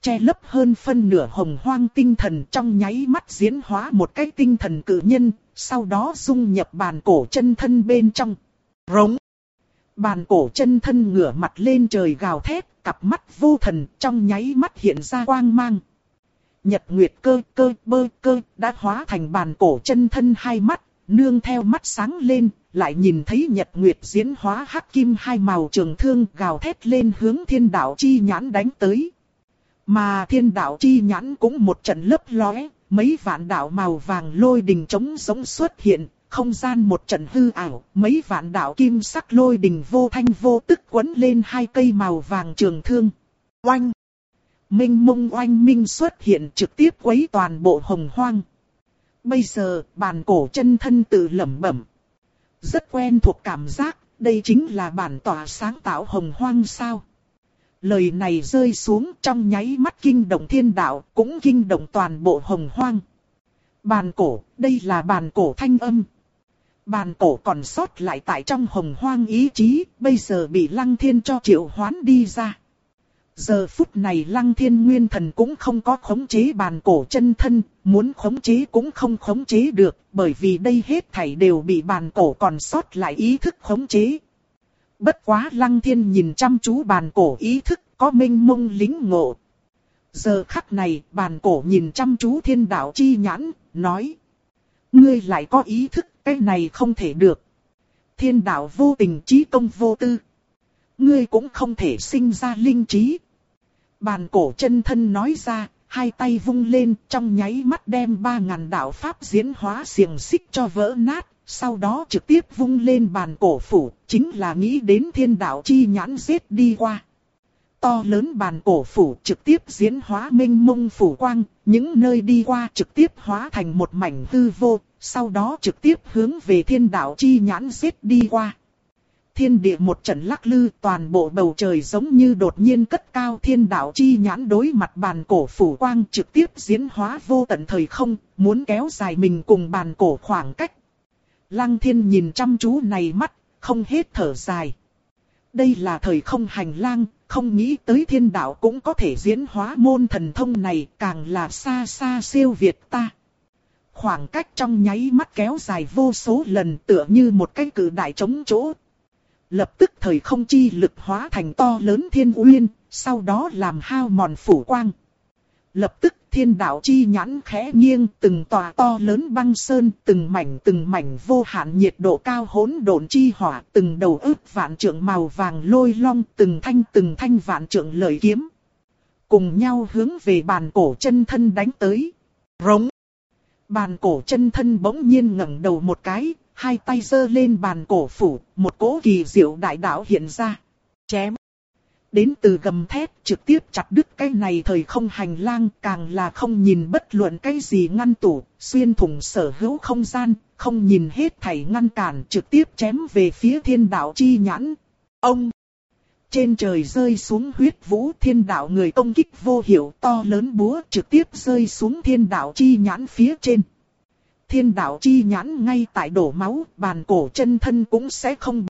[SPEAKER 1] Che lấp hơn phân nửa hồng hoang tinh thần trong nháy mắt diễn hóa một cái tinh thần cử nhân, sau đó dung nhập bàn cổ chân thân bên trong. Rống. Bàn cổ chân thân ngửa mặt lên trời gào thét, cặp mắt vô thần trong nháy mắt hiện ra quang mang. Nhật Nguyệt cơ cơ bơ cơ đã hóa thành bàn cổ chân thân hai mắt, nương theo mắt sáng lên, lại nhìn thấy Nhật Nguyệt diễn hóa hắc kim hai màu trường thương gào thét lên hướng thiên đạo chi nhãn đánh tới. Mà thiên đạo chi nhãn cũng một trận lấp lóe, mấy vạn đạo màu vàng lôi đình trống sống xuất hiện, không gian một trận hư ảo, mấy vạn đạo kim sắc lôi đình vô thanh vô tức quấn lên hai cây màu vàng trường thương. Oanh! Minh mông oanh minh xuất hiện trực tiếp quấy toàn bộ hồng hoang. Bây giờ, bàn cổ chân thân tự lẩm bẩm. Rất quen thuộc cảm giác, đây chính là bản tỏa sáng tạo hồng hoang sao. Lời này rơi xuống trong nháy mắt kinh động thiên đạo, cũng kinh động toàn bộ hồng hoang. Bàn cổ, đây là bàn cổ thanh âm. Bàn cổ còn sót lại tại trong hồng hoang ý chí, bây giờ bị lăng thiên cho triệu hoán đi ra. Giờ phút này lăng thiên nguyên thần cũng không có khống chế bàn cổ chân thân, muốn khống chế cũng không khống chế được, bởi vì đây hết thảy đều bị bàn cổ còn sót lại ý thức khống chế. Bất quá lăng thiên nhìn chăm chú bàn cổ ý thức có minh mông lính ngộ. Giờ khắc này, bàn cổ nhìn chăm chú thiên đạo chi nhãn, nói. Ngươi lại có ý thức, cái này không thể được. Thiên đạo vô tình trí công vô tư. Ngươi cũng không thể sinh ra linh trí. Bàn cổ chân thân nói ra, hai tay vung lên trong nháy mắt đem ba ngàn đạo pháp diễn hóa xiềng xích cho vỡ nát, sau đó trực tiếp vung lên bàn cổ phủ, chính là nghĩ đến thiên đạo chi nhãn giết đi qua. To lớn bàn cổ phủ trực tiếp diễn hóa minh mông phủ quang, những nơi đi qua trực tiếp hóa thành một mảnh hư vô, sau đó trực tiếp hướng về thiên đạo chi nhãn giết đi qua. Thiên địa một trận lắc lư toàn bộ bầu trời giống như đột nhiên cất cao thiên đạo chi nhãn đối mặt bàn cổ phủ quang trực tiếp diễn hóa vô tận thời không, muốn kéo dài mình cùng bàn cổ khoảng cách. Lăng thiên nhìn chăm chú này mắt, không hết thở dài. Đây là thời không hành lang, không nghĩ tới thiên đạo cũng có thể diễn hóa môn thần thông này càng là xa xa siêu việt ta. Khoảng cách trong nháy mắt kéo dài vô số lần tựa như một cái cử đại trống chỗ. Lập tức thời không chi lực hóa thành to lớn thiên uyên, sau đó làm hao mòn phủ quang. Lập tức thiên đạo chi nhãn khẽ nghiêng từng tòa to lớn băng sơn, từng mảnh từng mảnh vô hạn nhiệt độ cao hỗn độn chi hỏa, từng đầu ức vạn trượng màu vàng lôi long, từng thanh từng thanh vạn trượng lợi kiếm. Cùng nhau hướng về bàn cổ chân thân đánh tới. Rống. Bàn cổ chân thân bỗng nhiên ngẩng đầu một cái, hai tay giơ lên bàn cổ phủ, một cỗ kỳ diệu đại đạo hiện ra. Chém. Đến từ gầm thép trực tiếp chặt đứt cái này thời không hành lang càng là không nhìn bất luận cái gì ngăn tủ, xuyên thủng sở hữu không gian, không nhìn hết thảy ngăn cản trực tiếp chém về phía thiên đạo chi nhãn. Ông! Trên trời rơi xuống huyết vũ thiên đạo người công kích vô hiệu to lớn búa trực tiếp rơi xuống thiên đạo chi nhãn phía trên. Thiên đạo chi nhãn ngay tại đổ máu, bàn cổ chân thân cũng sẽ không